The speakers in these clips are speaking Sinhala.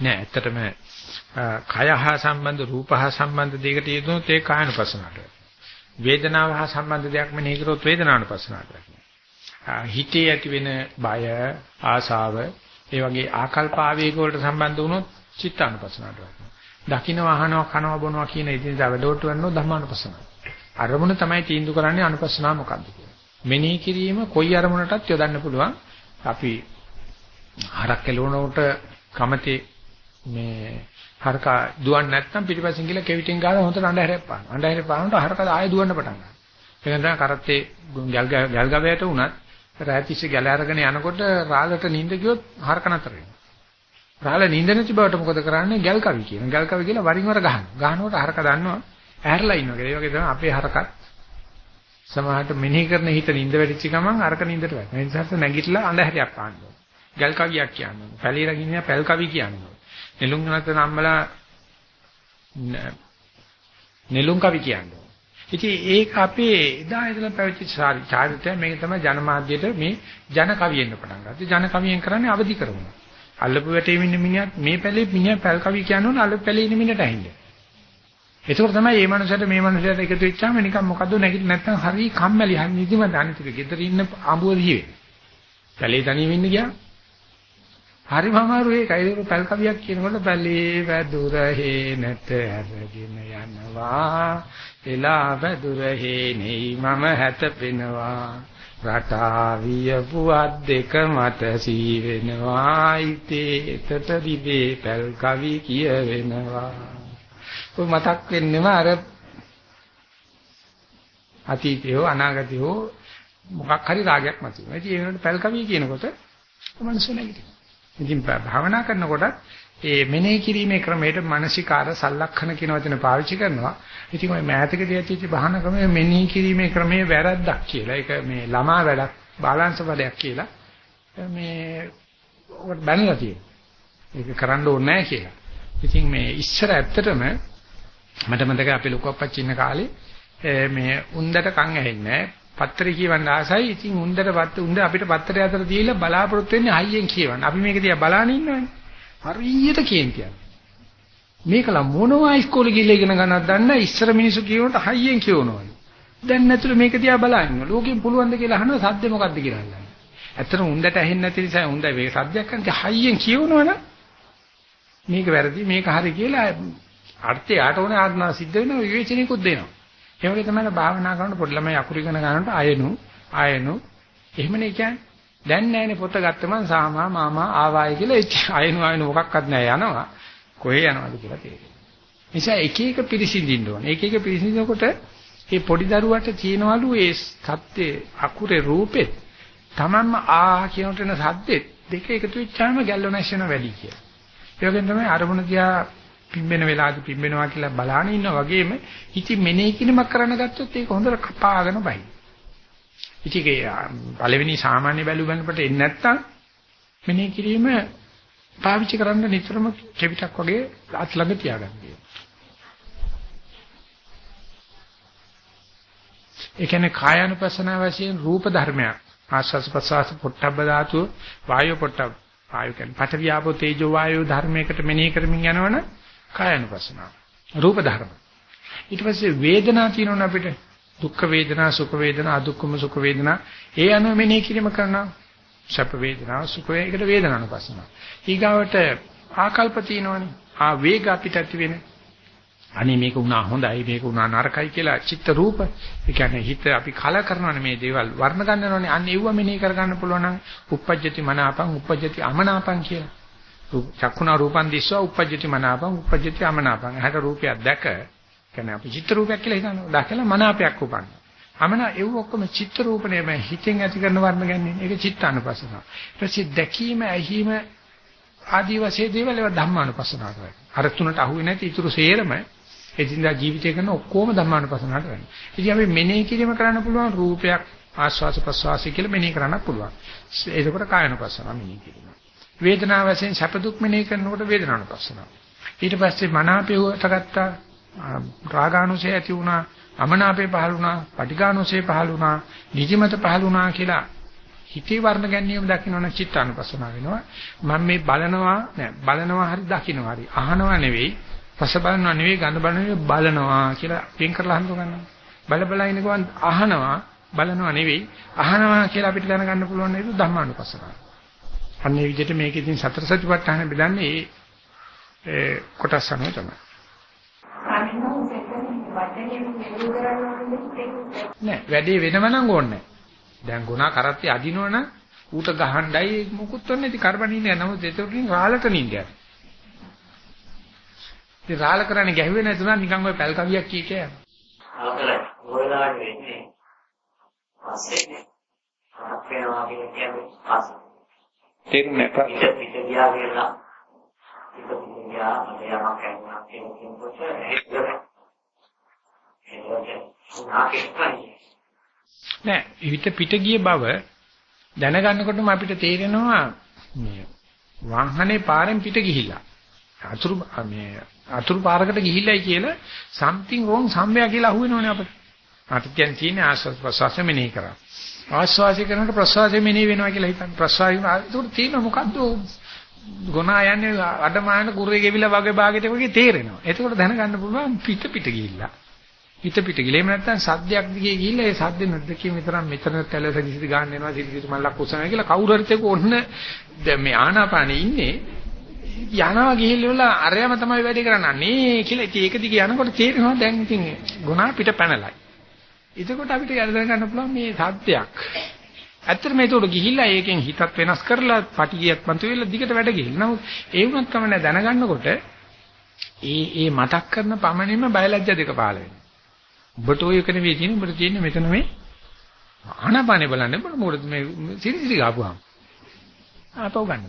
නෑ ඇත්තටම කය හා සම්බන්ධ රූප හා සම්බන්ධ දෙයකට යෙදුනොත් ඒ කායනුපස්සනාට. වේදනාව හා සම්බන්ධ දෙයක් මෙනෙහි කරොත් වේදනානුපස්සනාට. හිතේ ඇති වෙන බය, ආසාව, ඒ වගේ ආකල්ප ආවේග වලට සම්බන්ධ වුණොත් චිත්තානුපස්සනාට වෙනවා. දකින්න වහනවා කනවා බොනවා කියන ඉදින්දා වැඩවලට වෙනෝ ධර්මානුපස්සනාව. අරමුණ තමයි තීන්දුව කරන්නේ අනුපස්සනාව මොකක්ද කියලා. මෙනෙහි කිරීම කොයි අරමුණටත් යොදන්න පුළුවන්. අපි හරක් කෙලවනකොට කමතේ මේ හරක දුවන්නේ නැත්නම් පිටිපස්සෙන් ගිහලා කෙවිටින් ගාලා හොඳට අඬහැරයක් පාන. අඬහැරේ පානකොට හරක ආයෙ දුවන්න පටන් ගන්නවා. ඒක නිසා කරත්තේ ගල් ගල් ගවයට උනත් රාතිස්සේ ගැල අරගෙන යනකොට රාලට නිින්ද ගියොත් හරක නතර වෙනවා. රාල නිින්ද නැති බවට මොකද කරන්නේ? ගල් කවි කියන. ගල් කවි කියලා වරින් වර ගහනවා. ගහනකොට හරක දන්නවා ඇහැරලා ඉන්නවා කියලා. ඒ වගේ තමයි අපේ හරකත් සමහරට මෙනෙහි කරන හිත නිින්ද වැටිච්ච ගමන් අරක නිින්දට වැටෙනවා. ඒ නිසා නැගිටලා අඳහැරියක් පානවා. ගල් කවියක් කියන්නේ. පැලීලා ගිනින පැල් කවි කියන්නේ. නෙළුම් නැත නම්මලා නෙළුම් කවි කියන්නේ. ඉතින් ඒක අපේ එදා ඉඳලා පැවතිච්ච චාරිත්‍රය මේක තමයි ජනමාධ්‍යයට මේ ජන කවියෙන්න පටන් ගත්තා. ජන කවියෙන් කරන්නේ අවදි කරනවා. අල්ලපු වැටේ ඉන්න මිනිහත් මේ පැලේ මිනිහා පැල් කවි කියනවනේ අල්ලපු පැලේ ඉන්න මිනිහට ඇහින්නේ. ඒකෝර තමයි මේ මනුස්සයාට මේ මනුස්සයාට එකතු වෙච්චාම නිකන් මොකද්ද නැගිට නැත්තම් හරි කම්මැලි හරි නිදිමත අනිතික ගෙදර ඉන්න අඹුව දිවේ. පැලේ තනියම ඉන්න ගියා. හරිම අමාරු ඒකයි ඒක පැල් කවියක් කියනකොට පැලේ වැදුර හේ නැත හැරගෙන යනවා එලා වැදුර හේ නෙයි මම හැතපෙනවා රටාවිය පුවත් දෙක මට සී වෙනවා ඉතේ එතට දිවේ පැල් කවි කියවෙනවා ඔය මතක් වෙන්නෙම අර අතීතය හෝ අනාගතය හෝ මොකක් හරි රාගයක් මතුවෙනවා. ඉතින් ඒ වෙනකොට පැල් කවිය කියනකොට මනස නැගිටිනවා. ඉතින් භාවනා කරනකොට ඒ මෙනෙහි කිරීමේ ක්‍රමයට මානසිකාර සලලක්ෂණ කියන වචන පාවිච්චි කරනවා. ඉතින් ওই මෑතකදී ඇතිවෙච්ච භාවනා ක්‍රමයේ මෙනෙහි කිරීමේ ක්‍රමයේ වැරද්දක් කියලා. ඒක මේ ළමා වැඩක්, බාලාංශ වැඩක් කියලා. මේ ඔකට බැනලා තියෙනවා. ඒක කරන්න ඕනේ නැහැ කියලා. ඉතින් මේ ඉස්සර ඇත්තටම මට මතකයි අපි ලොකු අපච්චි ඉන්න කාලේ මේ උන්දට කන් ඇහෙන්නේ පත්‍රය කියවන්න ආසයි. ඉතින් උන්දට පත් උන්ද අපිට පත්‍රය අතර දීලා බලාපොරොත්තු වෙන්නේ හයියෙන් කියවන්න. අපි මේක දිහා බලාගෙන ඉන්නවනේ. හරියට කියන්නේ. මේකලා මොනවා ඉස්කෝලේ ගිහලා ඉගෙන ගන්නවද දන්නේ ඉස්සර මිනිස්සු කියනකොට හයියෙන් කියවනවලු. දැන් නැතුළු මේක දිහා බලන්න. ලෝකෙන් පුළුවන් ද කියලා අහනවා සද්ද මොකද්ද කියලා අහනවා. ඇත්තටම උන්දට ඇහෙන්නේ නැති නිසා උන්ද මේ සද්දයක් කරන්නේ හයියෙන් කියවනවනම් මේක වැරදි මේක හරි කියලා අර්ථය යාට ඕනේ ආත්මා සිද්ධ වෙනවා විවේචනයකුත් දෙනවා. ඒ වගේ තමයි භාවනා කරනකොට පොඩි ළමයි අකුරු ඉගෙන ගන්නකොට අයනු අයනු එහෙමනේ කියන්නේ. දැන් නෑනේ පොත ගත්තම සාමා මාමා ආවායි කියලා අයනු අයනු මොකක්වත් නෑ යනවා. කොහේ යනවද කියලා තේරෙන්නේ. නිසා එක එක පිරිසිඳින්න ඕනේ. එක එක පිරිසිඳනකොට මේ පොඩි දරුවට තියෙනවලු ඒ සත්‍යේ අකුරේ රූපෙත් තමන්ම ආ කියනට එන සද්දෙත් දෙක එකතු වෙච්චාම ගැල්වනැස් වෙන වැඩි කියලා. ඒ වගේම තමයි අරමුණ දිහා පිම්බෙන වෙලාවදී පිම්බෙනවා කියලා බලාන ඉන්නා වගේම ඉතින් මෙනෙහි කිරීමක් කරන්න ගත්තොත් ඒක හොඳට කපාගෙන බයි. ඉතින් ඒ පළවෙනි සාමාන්‍ය බැලු බැලපට එන්නේ නැත්තම් මෙනෙහි කිරීම පාවිච්චි කරන්න නිතරම කෙවිතක් වගේ අත් ළඟ තියාගන්න කියනවා. ඒ කියන්නේ කායानुපස්සනාව වශයෙන් රූප ධර්මයක් ආස්වාස් ප්‍රසවාස පොට්ටබ්බ ධාතුව වායෝ පොට්ටබ්බ ආයු කියන්නේ පඨවියාපෝ තේජෝ වායෝ ධර්මයකට මෙනෙහි කරමින් යනවනේ කායानुපස්සනාව. රූප ධර්ම. ඊට පස්සේ වේදනා තියෙනවනේ අපිට. දුක්ඛ වේදනා, සුඛ වේදනා, අදුක්ඛම සුඛ වේදනා. ඒ අනුව මෙනෙහි කිරීම කරනවා. සැප වේදනා, සුඛ වේදනාකට වේදනානුපස්සනාව. ඊගාවට ආකල්ප තියෙනවනේ. ආ වේග අපිට ඇති වෙන. අනේ මේක වුණා හොඳයි මේක වුණා නරකයි කියලා චිත්ත රූප. ඒ කියන්නේ හිත අපි කල කරනවානේ මේ දේවල් වර්ණ ගන්නවනේ. අන්න ඒව මෙනෙහි කර ගන්න පුළුවන් නම් uppajjati මනාපං uppajjati අමනාපං කියලා. චක්කුණා රූපං දිස්වා uppajjati මනාපං uppajjati අමනාපං. ඇහැට රූපයක් දැක කියන්නේ අපි චිත්‍ර රූපයක් කියලා හිතනවා. දැකලා මනාපයක් උපන්න. අමනා ඒව ඔක්කොම චිත්‍ර රූපනේ මම හිතෙන් ඇති කරන වර්ණ ගන්නේ. ඒක චිත්තානුපස්සන. ඊට පස්සේ දැකීම, ඇහිීම ආදී වශයෙන් දේවල් ඒවා ධම්මානුපස්සනාවට වෙනවා. අර තුනට අහුවේ නැති ඊටු සේරම එදිනදා ජීවිතය කරන ඔක්කොම ධම්මානුපස්සනාවට වෙනවා. ඉතින් අපි මෙනෙහි කිරීම කරන්න පුළුවන් රූපයක් ආස්වාස ප්‍රසවාසය කියලා මෙනෙහි කරන්න පුළුවන්. ඒකකොට කායනුපස්සනාව මෙනෙහි කිරීම. වේදනාව වශයෙන් සැප දුක් මෙනෙහි කරනකොට වේදනානුපස්සනාව. ඊට පස්සේ මනාපේවට ගත්තා රාගානුසය ඇති වුණා අමනාපේ පහළ වුණා, පටිඝානෝසේ පහළ වුණා, නිදිමත පහළ වුණා කියලා හිතේ වර්ණ ගැනීම දකින්නවනම් චිත්තානුපස්සනාව වෙනවා. මම මේ බලනවා නෑ බලනවා හරි දකින්නවා හරි අහනවා නෙවෙයි රස බලනවා නෙවෙයි ගඳ බලනවා බලනවා කියලා පින් කරලා හඳුන ගන්නවා. බල බල ඉන්න ගමන් අහනවා බලනවා නෙවෙයි අහනවා කියලා අපිට දැනගන්න පුළුවන් නේද ධම්මානුපස්සනාව. අන්නේ විදිහට මේක ඉතින් සතර සතිපට්ඨාන බෙදන්නේ ඒ කොටස් අනුව තමයි. නෑ වැඩේ වෙනව නම් ඕනේ දැන් ගුණා කරත්තේ අදිනවනම් ඌට ගහණ්ඩයි මොකුත් වෙන්නේ ඉතින් කරබනින්නේ නමුත් ඒතකොට රාලට නින්දයක්. ඉතින් රාල කරන්නේ ගැහුවේ නැතුණා නිකන් ඔය පැල් කවියක් කී කිය. අවතල ඔයලාට වෙන්නේ පස්සේ අපේනවා කියන්නේ පස්සේ. නැහැ. පිට පිට ගියා කියලා. පිට පිට ගියා මට යමක් කරනවා කියන කෙනෙකුට ඒක නෑ හිත පිට ගිය බව දැනගන්නකොටම අපිට තේරෙනවා මේ වාහනේ පාරෙන් පිට ගිහිලා අතුරු මේ අතුරු පාරකට ගිහිල්ලයි කියලා something wrong somewhere කියලා අහුවෙනවනේ අපිට. අපිට දැන් තියෙන්නේ ආස්වාද ප්‍රසවාස මෙනෙහි කරා. ආස්වාසය කරනකොට ප්‍රසවාසය මෙනෙහි වෙනවා කියලා හිතන්න. ප්‍රසවාසය ඒක තියෙන මොකද්ද ගොනා යන්නේ අඩමාන කුරේ ගෙවිලා වගේ භාගයට වගේ තේරෙනවා. එතකොට දැනගන්න පුළුවන් පිට පිට ගිහිල්ලා. හිත පිට ගිලෙම නැත්තම් සද්දයක් දිගේ ගිහිල්ලා ඒ සද්ද නැද්දකින් විතරක් මෙතන තැලස කිසිදි ගන්න වෙනවා සිරිසිරි මල්ලක් කුසනවා කියලා කවුරු හරි තේක ඔන්න දැන් මේ ආනාපානෙ ඉන්නේ යනවා ගිහිල්ලා අරයම තමයි වැඩේ කරන්නේ කියලා ඉතින් ඒක දිගේ යනකොට තේරෙනවා දැන් ඉතින් ගුණා පිට පැනලයි. එතකොට අපිට යන්න ගන්න පුළුවන් මේ සද්දයක්. ඇත්තට මේ උඩ ගිහිල්ලා ඒකෙන් හිතත් වෙනස් කරලා පටිගියක් මන්තු වෙලා දිගට වැඩ ගිහිල්ලා. නමුත් ඒ වුණත් කමන්නේ දැනගන්නකොට ඒ ඒ මතක් කරන පමණින්ම බයලජ්‍ය දෙක පහළ වෙනවා. ඔබට ඔය එක නෙවෙයි තියෙන්නේ ඔබට තියෙන්නේ මෙතන මේ ආනාපානේ බලන්න බල මොකද මේ සිරිසිරි ගාපුවාම ආපහු ගන්න.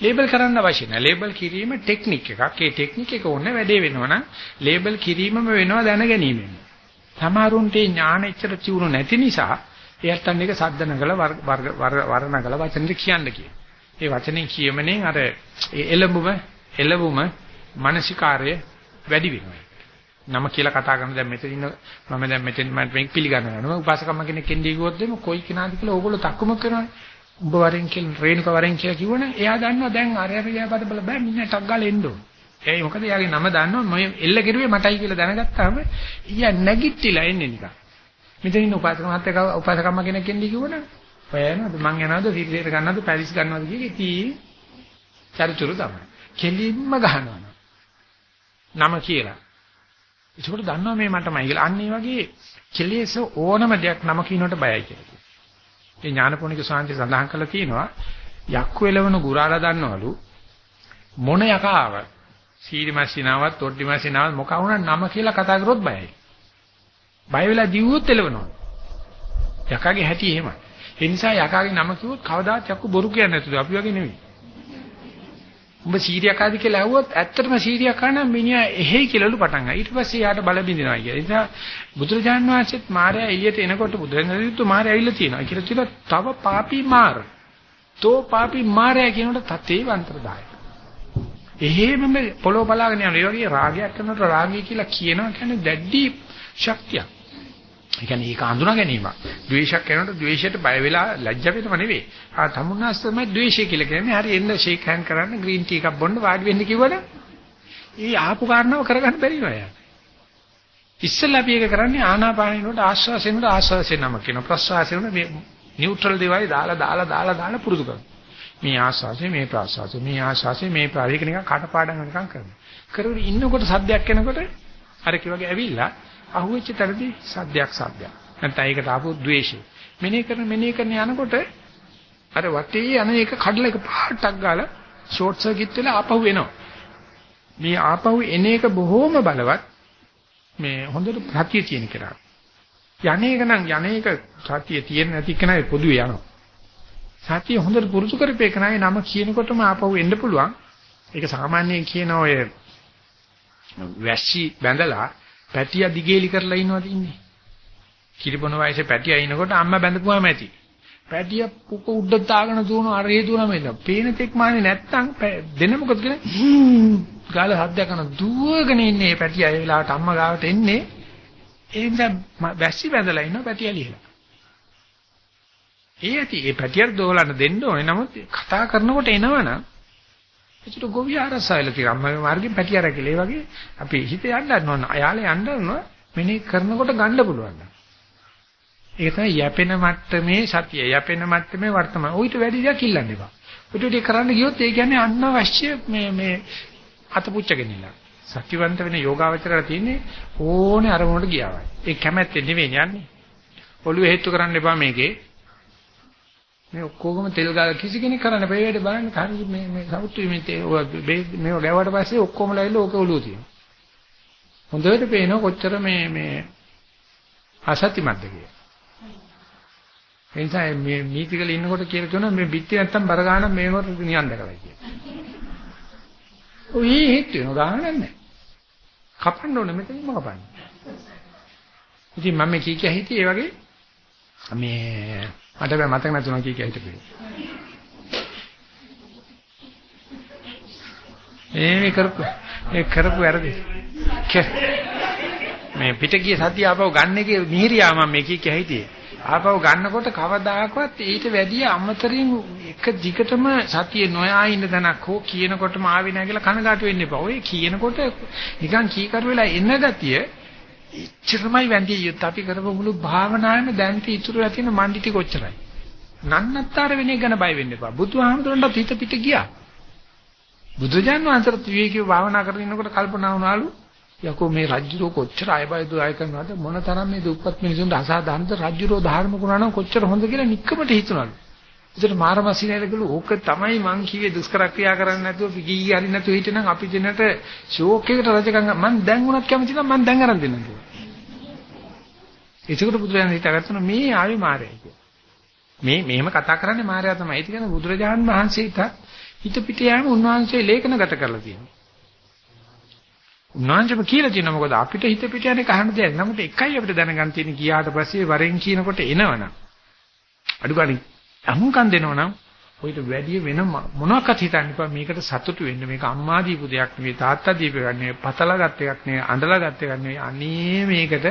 ලේබල් කරන්න අවශ්‍ය නැහැ. ලේබල් කිරීම ටෙක්නික් එකක්. ඒ ටෙක්නික් එක ඕනේ වැඩේ වෙනවනම් ලේබල් කිරීමම වෙනවා දැන ගැනීමෙන්. සමහරුන්ට ඥාන එච්චර තියුණු නැති නිසා එයත් අන්න එක සද්ද නගල වර්ණ නගල වචනෙට කියන්න කියන. ඒ වචනේ කියමනේ අර එළඹුම එළඹුම මානසිකාර්ය වැඩි වෙනවා. නම කියලා කතා කරන දැන් මෙතන ඉන්න මම දැන් මෙතෙන් මම මේක පිළිගන්න යනවා. උපාසකම්ම කෙනෙක් එන්නේ කිව්වොත් එimhe කොයි කෙනාද කියලා ඕගොල්ලෝ තක්කමුක් කරනවානේ. උඹ වරෙන් කියලා රේණුක වරෙන් කියලා කිව්වනේ එයා දන්නවා දැන් අරයට ගියාපත බල බෑ මිනිහා ටක් ගාලා එන්න ඕන. ඒ මොකද එයාගේ නම දන්නවා මම එල්ල කෙරුවේ මටයි කියලා දැනගත්තාම ඊයා නැගිට්ටිලා එන්නේ නිකන්. මෙතන ඉන්න උපාසක මහත්තයා උපාසකම්ම කෙනෙක් එන්නේ කිව්වනේ. ඔය යනවාද මං යනවාද සිගරට් ගන්නවද පැරිස් ගන්නවද කියේ ඉතින් චරිචුරු තමයි. කෙලින්ම ගහනවා. නම කියලා. ඒකට දන්නවා මේ මටමයි කියලා. අන්න ඒ වගේ කෙලෙස් ඕනම දෙයක් නම කියනකොට බයයි කියලා. ඒ ඥානපෝනික සාන්ති සඳහන් කරලා තියෙනවා යක්කු එලවන ගුරාලා දන්නවලු මොන යකාව සීරිමැසිනාවත් තොඩ්ඩිමැසිනාවත් මොකක් වුණා නම කියලා කතා කරොත් බයයි. බය වෙලා දිව්වොත් එලවනවා. යකාගේ හැටි එහෙමයි. ඒ නිසා යකාගේ නම කිව්වොත් කවදාත් යක්කු බොරු කියන්නේ නැතුළු අපි වගේ නෙවෙයි. උඹ සීරියක් ආදි කියලා ඇහුවොත් ඇත්තටම සීරියක් ආනම් මිනිහා එහෙයි කියලාලු පටන් ගන්නවා. ඊට පස්සේ යාට බල බින්දිනවා කියලා. ඒ නිසා බුදුරජාන් වහන්සේත් මාර්යා එළියට එනකොට බුදුරජාණන්තු මාර්යා ඇවිල්ලා තියෙනවා. කියලා තියෙනවා තව පාපී මාර. තෝ පාපී මාර්යා කියනකොට තතේ වන්තරදාය. එහෙමම පොළොව බලාගෙන යනවා. ඒ වගේ රාගයක් කරනකොට රාගය කියලා කියනවා කියන්නේ දැඩි ශක්තියක්. ඒ කියන්නේ ඒක හඳුනා ගැනීමක්. ද්වේෂයක් කරනකොට ද්වේෂයට බය වෙලා ලැජ්ජ වෙනව නෙවෙයි. ආ තමුන්නාස් තමයි ද්වේෂය කියලා කියන්නේ. හරි එන්න ෂේක් හෑන්ඩ් කරන්න ග්‍රීන් ටී එකක් බොන්න වාඩි වෙන්න කිව්වද? ඊ ආපු කාරණාව කරගන්න බැරි නෝ යා. ඉස්සෙල්ලා අපි ඒක කරන්නේ ආනාපානිනෝට ආශ්වාසයෙන්ට ආශ්වාසයෙන් නම කියන ප්‍රශ්වාසයෙන් මේ නියුට්‍රල් දේවල් දාලා දාලා දාලා දාලා පුරුදු කරනවා. මේ ආශ්වාසය මේ ප්‍රශ්වාසය මේ ආශ්වාසය මේ ප්‍රාණික නිකන් කටපාඩම් නිකන් කරනවා. කරගෙන ඉන්නකොට සද්දයක් එනකොට අර කිව්වගේ ඇවිල්ලා අහුවෙච්ච තැනදී සද්දයක් සද්දයක්. නැත්නම් ඒකට ආපු ද්වේෂය. මෙනේ කරන මෙනේ කරන යනකොට අර වටේ යන එක කඩලා එක පාටක් ගාලා ෂෝට් සර්කිට් වෙලා ආපහු එනවා. මේ ආපහු එන එක බොහොම බලවත් මේ හොඳට ප්‍රත්‍ය තියෙන කෙනා. යන්නේක නම් යන්නේක සතිය තියෙන නැති කෙනා පොදුවේ යනවා. සතිය හොඳට පුරුදු කරපේ කෙනාගේ නම කියනකොටම ආපහු එන්න පුළුවන්. ඒක සාමාන්‍යයෙන් කියන ඔය වැස්සි බැඳලා පැටියා දිගේලි කරලා ඉන්නවද ඉන්නේ. කිරිබොන වයසේ පැටියා ඉනකොට අම්මා බැඳපුවාම ඇති. පැටියා පුක උඩ දාගෙන දුවන අර හේතුවම එන්න. පේන තෙක් මානේ නැත්තම් දෙන්න මොකද කියන්නේ? ගාලා හද්දයක් කරන දුවගෙන ඉන්නේ මේ පැටියා ඒ වෙලාවට අම්මා ගාවට එන්නේ ඒ නිසා වැස්සි බැඳලා ඉන්න පැටියා ලියලා. ඒ ඇති ඒ පැටියක් දෝලන්න දෙන්න ඕනේ. නමුත් කතා කරනකොට එනවනම් ඒකට ගොවිය අරසයිල තියෙන අම්මගේ මාර්ගෙ පැටිය රැකිලා. ඒ වගේ අපි හිත යන්න ගන්නවා. අයාලේ යන්න ගන්නවා. මෙනේ කරනකොට ගන්න පුළුවන්. ඒක තමයි යැපෙන මට්ටමේ සතිය. යැපෙන මට්ටමේ වර්තමාන. ඌ ඊට වැඩි දෙයක් ඉල්ලන්න එපා. ඌට ටික කරන්න ගියොත් ඒ කියන්නේ අනවශ්‍ය මේ මේ අතපුච්චගෙන ඉන්න. සත්‍යවන්ත වෙන යෝගාවචරයට තියෙන්නේ ඕනේ අරමුණට ගියාමයි. ඒ කැමැත්තේ නෙවෙයි යන්නේ. ඔළුව හේතු කරන්න එපා මේකේ. මේ ඔක්කොගම තෙල් ගාලා කිසි කෙනෙක් කරන්න බෑ වැඩ බලන්න හරි මේ මේ සෞතු මේ මේව ගැවුවට පස්සේ ඔක්කොම ලයිල ඕක ඔළුව තියෙනවා. හොඳට පේනවා කොච්චර මේ මේ අසත්‍යමත්ද කියලා. ඒ නිසා මේ නීතිකල ඉන්නකොට කියලා කියනවා මේ බිත්ති නැත්තම් බර ගන්න මේකට නියන් දැකලා කියලා. ඔය හිට වෙනවා ගහන්න නැහැ. කපන්න ඕනේ මෙතනින්ම කපන්න. ඉතින් මම කී කිය හිටියේ ඒ වගේ මේ මට බෑ මතක නැතුණා කී කිය හිටපේ. ඒ කරපු ඒ කරපු වැරදි. මේ පිට ගිය සතිය ආපහු ගන්න එකේ මිහිරියා මම මේ කී කිය හිටියේ. ආපහු ගන්නකොට කවදාකවත් ඊට වැඩිය අමතරින් එක දිගටම සතිය නොයා ඉන්න තැනක් හෝ කියනකොටම ආවේ නැහැ කියලා කනගාටු වෙන්න එපා. ඔය කියනකොට නිකන් කීකරු වෙලා එන ගතිය ඉච්චරමයි වැන්දිය යුත් අපි කරපු මුළු භාවනාවෙම දැන් ඉතුරුලා තියෙන මණ්ඩි ටික ඔච්චරයි. නන්නත්තර වෙන එක ගැන බය වෙන්න එපා. බුදුහාමුදුරන්ට හිත පිට ගියා. බුදුජාන් වහන්සේට විවේකීව භාවනා කරගෙන ඉන්නකොට කල්පනා වුණාලු යකෝ මේ රජ්ජුරෝ කොච්චර අයබයිද අය කරනවද මොන තරම් මේ දුප්පත් මිනිසුන්ට අසාධාරණද රජ්ජුරෝ ධර්ම කුණා නම් කොච්චර හොඳ කියලා නික්කමට හිතනවලු. ඒතර මාරමසිනේලගලු ඕක තමයි මං කිව්වේ දුෂ්කර ක්‍රියා කරන්නේ නැතුව පිගී හරි නැතුව හිටියනම් අපි දෙන්නට ෂෝක් එකට රජකම් මං දැන් උනත් කැමති නම් මං දැන් අරන් දෙන්නම් කියලා. ඒකට බුදුරජාණන් හිතාගත්තා මේ ආවේ මාරයයි කියලා. මේ මෙහෙම කතා කරන්නේ මාරයා තමයි. ඒක කියන්නේ බුදුරජාණන් වහන්සේට හිත පිට යෑම උන්වහන්සේ ලේඛනගත කරලා තියෙනවා. උන්වහන්සේම කියලා තියෙනවා මොකද අපිට හිත පිට යන එක අහන්න දෙයක්. නමුත් එකයි අපිට දැනගන්න තියෙන්නේ ගියාට පස්සේ වරෙන් කියනකොට එනවනම් අඩු ගානේ අහුම්කම් දෙනවනම් ඔයිට වැඩි වෙන මොනවාක්වත් හිතන්න එපා. මේකට සතුටු වෙන්න මේක අම්මා දීපු දෙයක් නෙවෙයි තාත්තා දීපු එකක් නෙවෙයි පතලා ගත්ත එකක් නෙවෙයි අඬලා ගත්ත එකක් නෙවෙයි. අනේ මේකට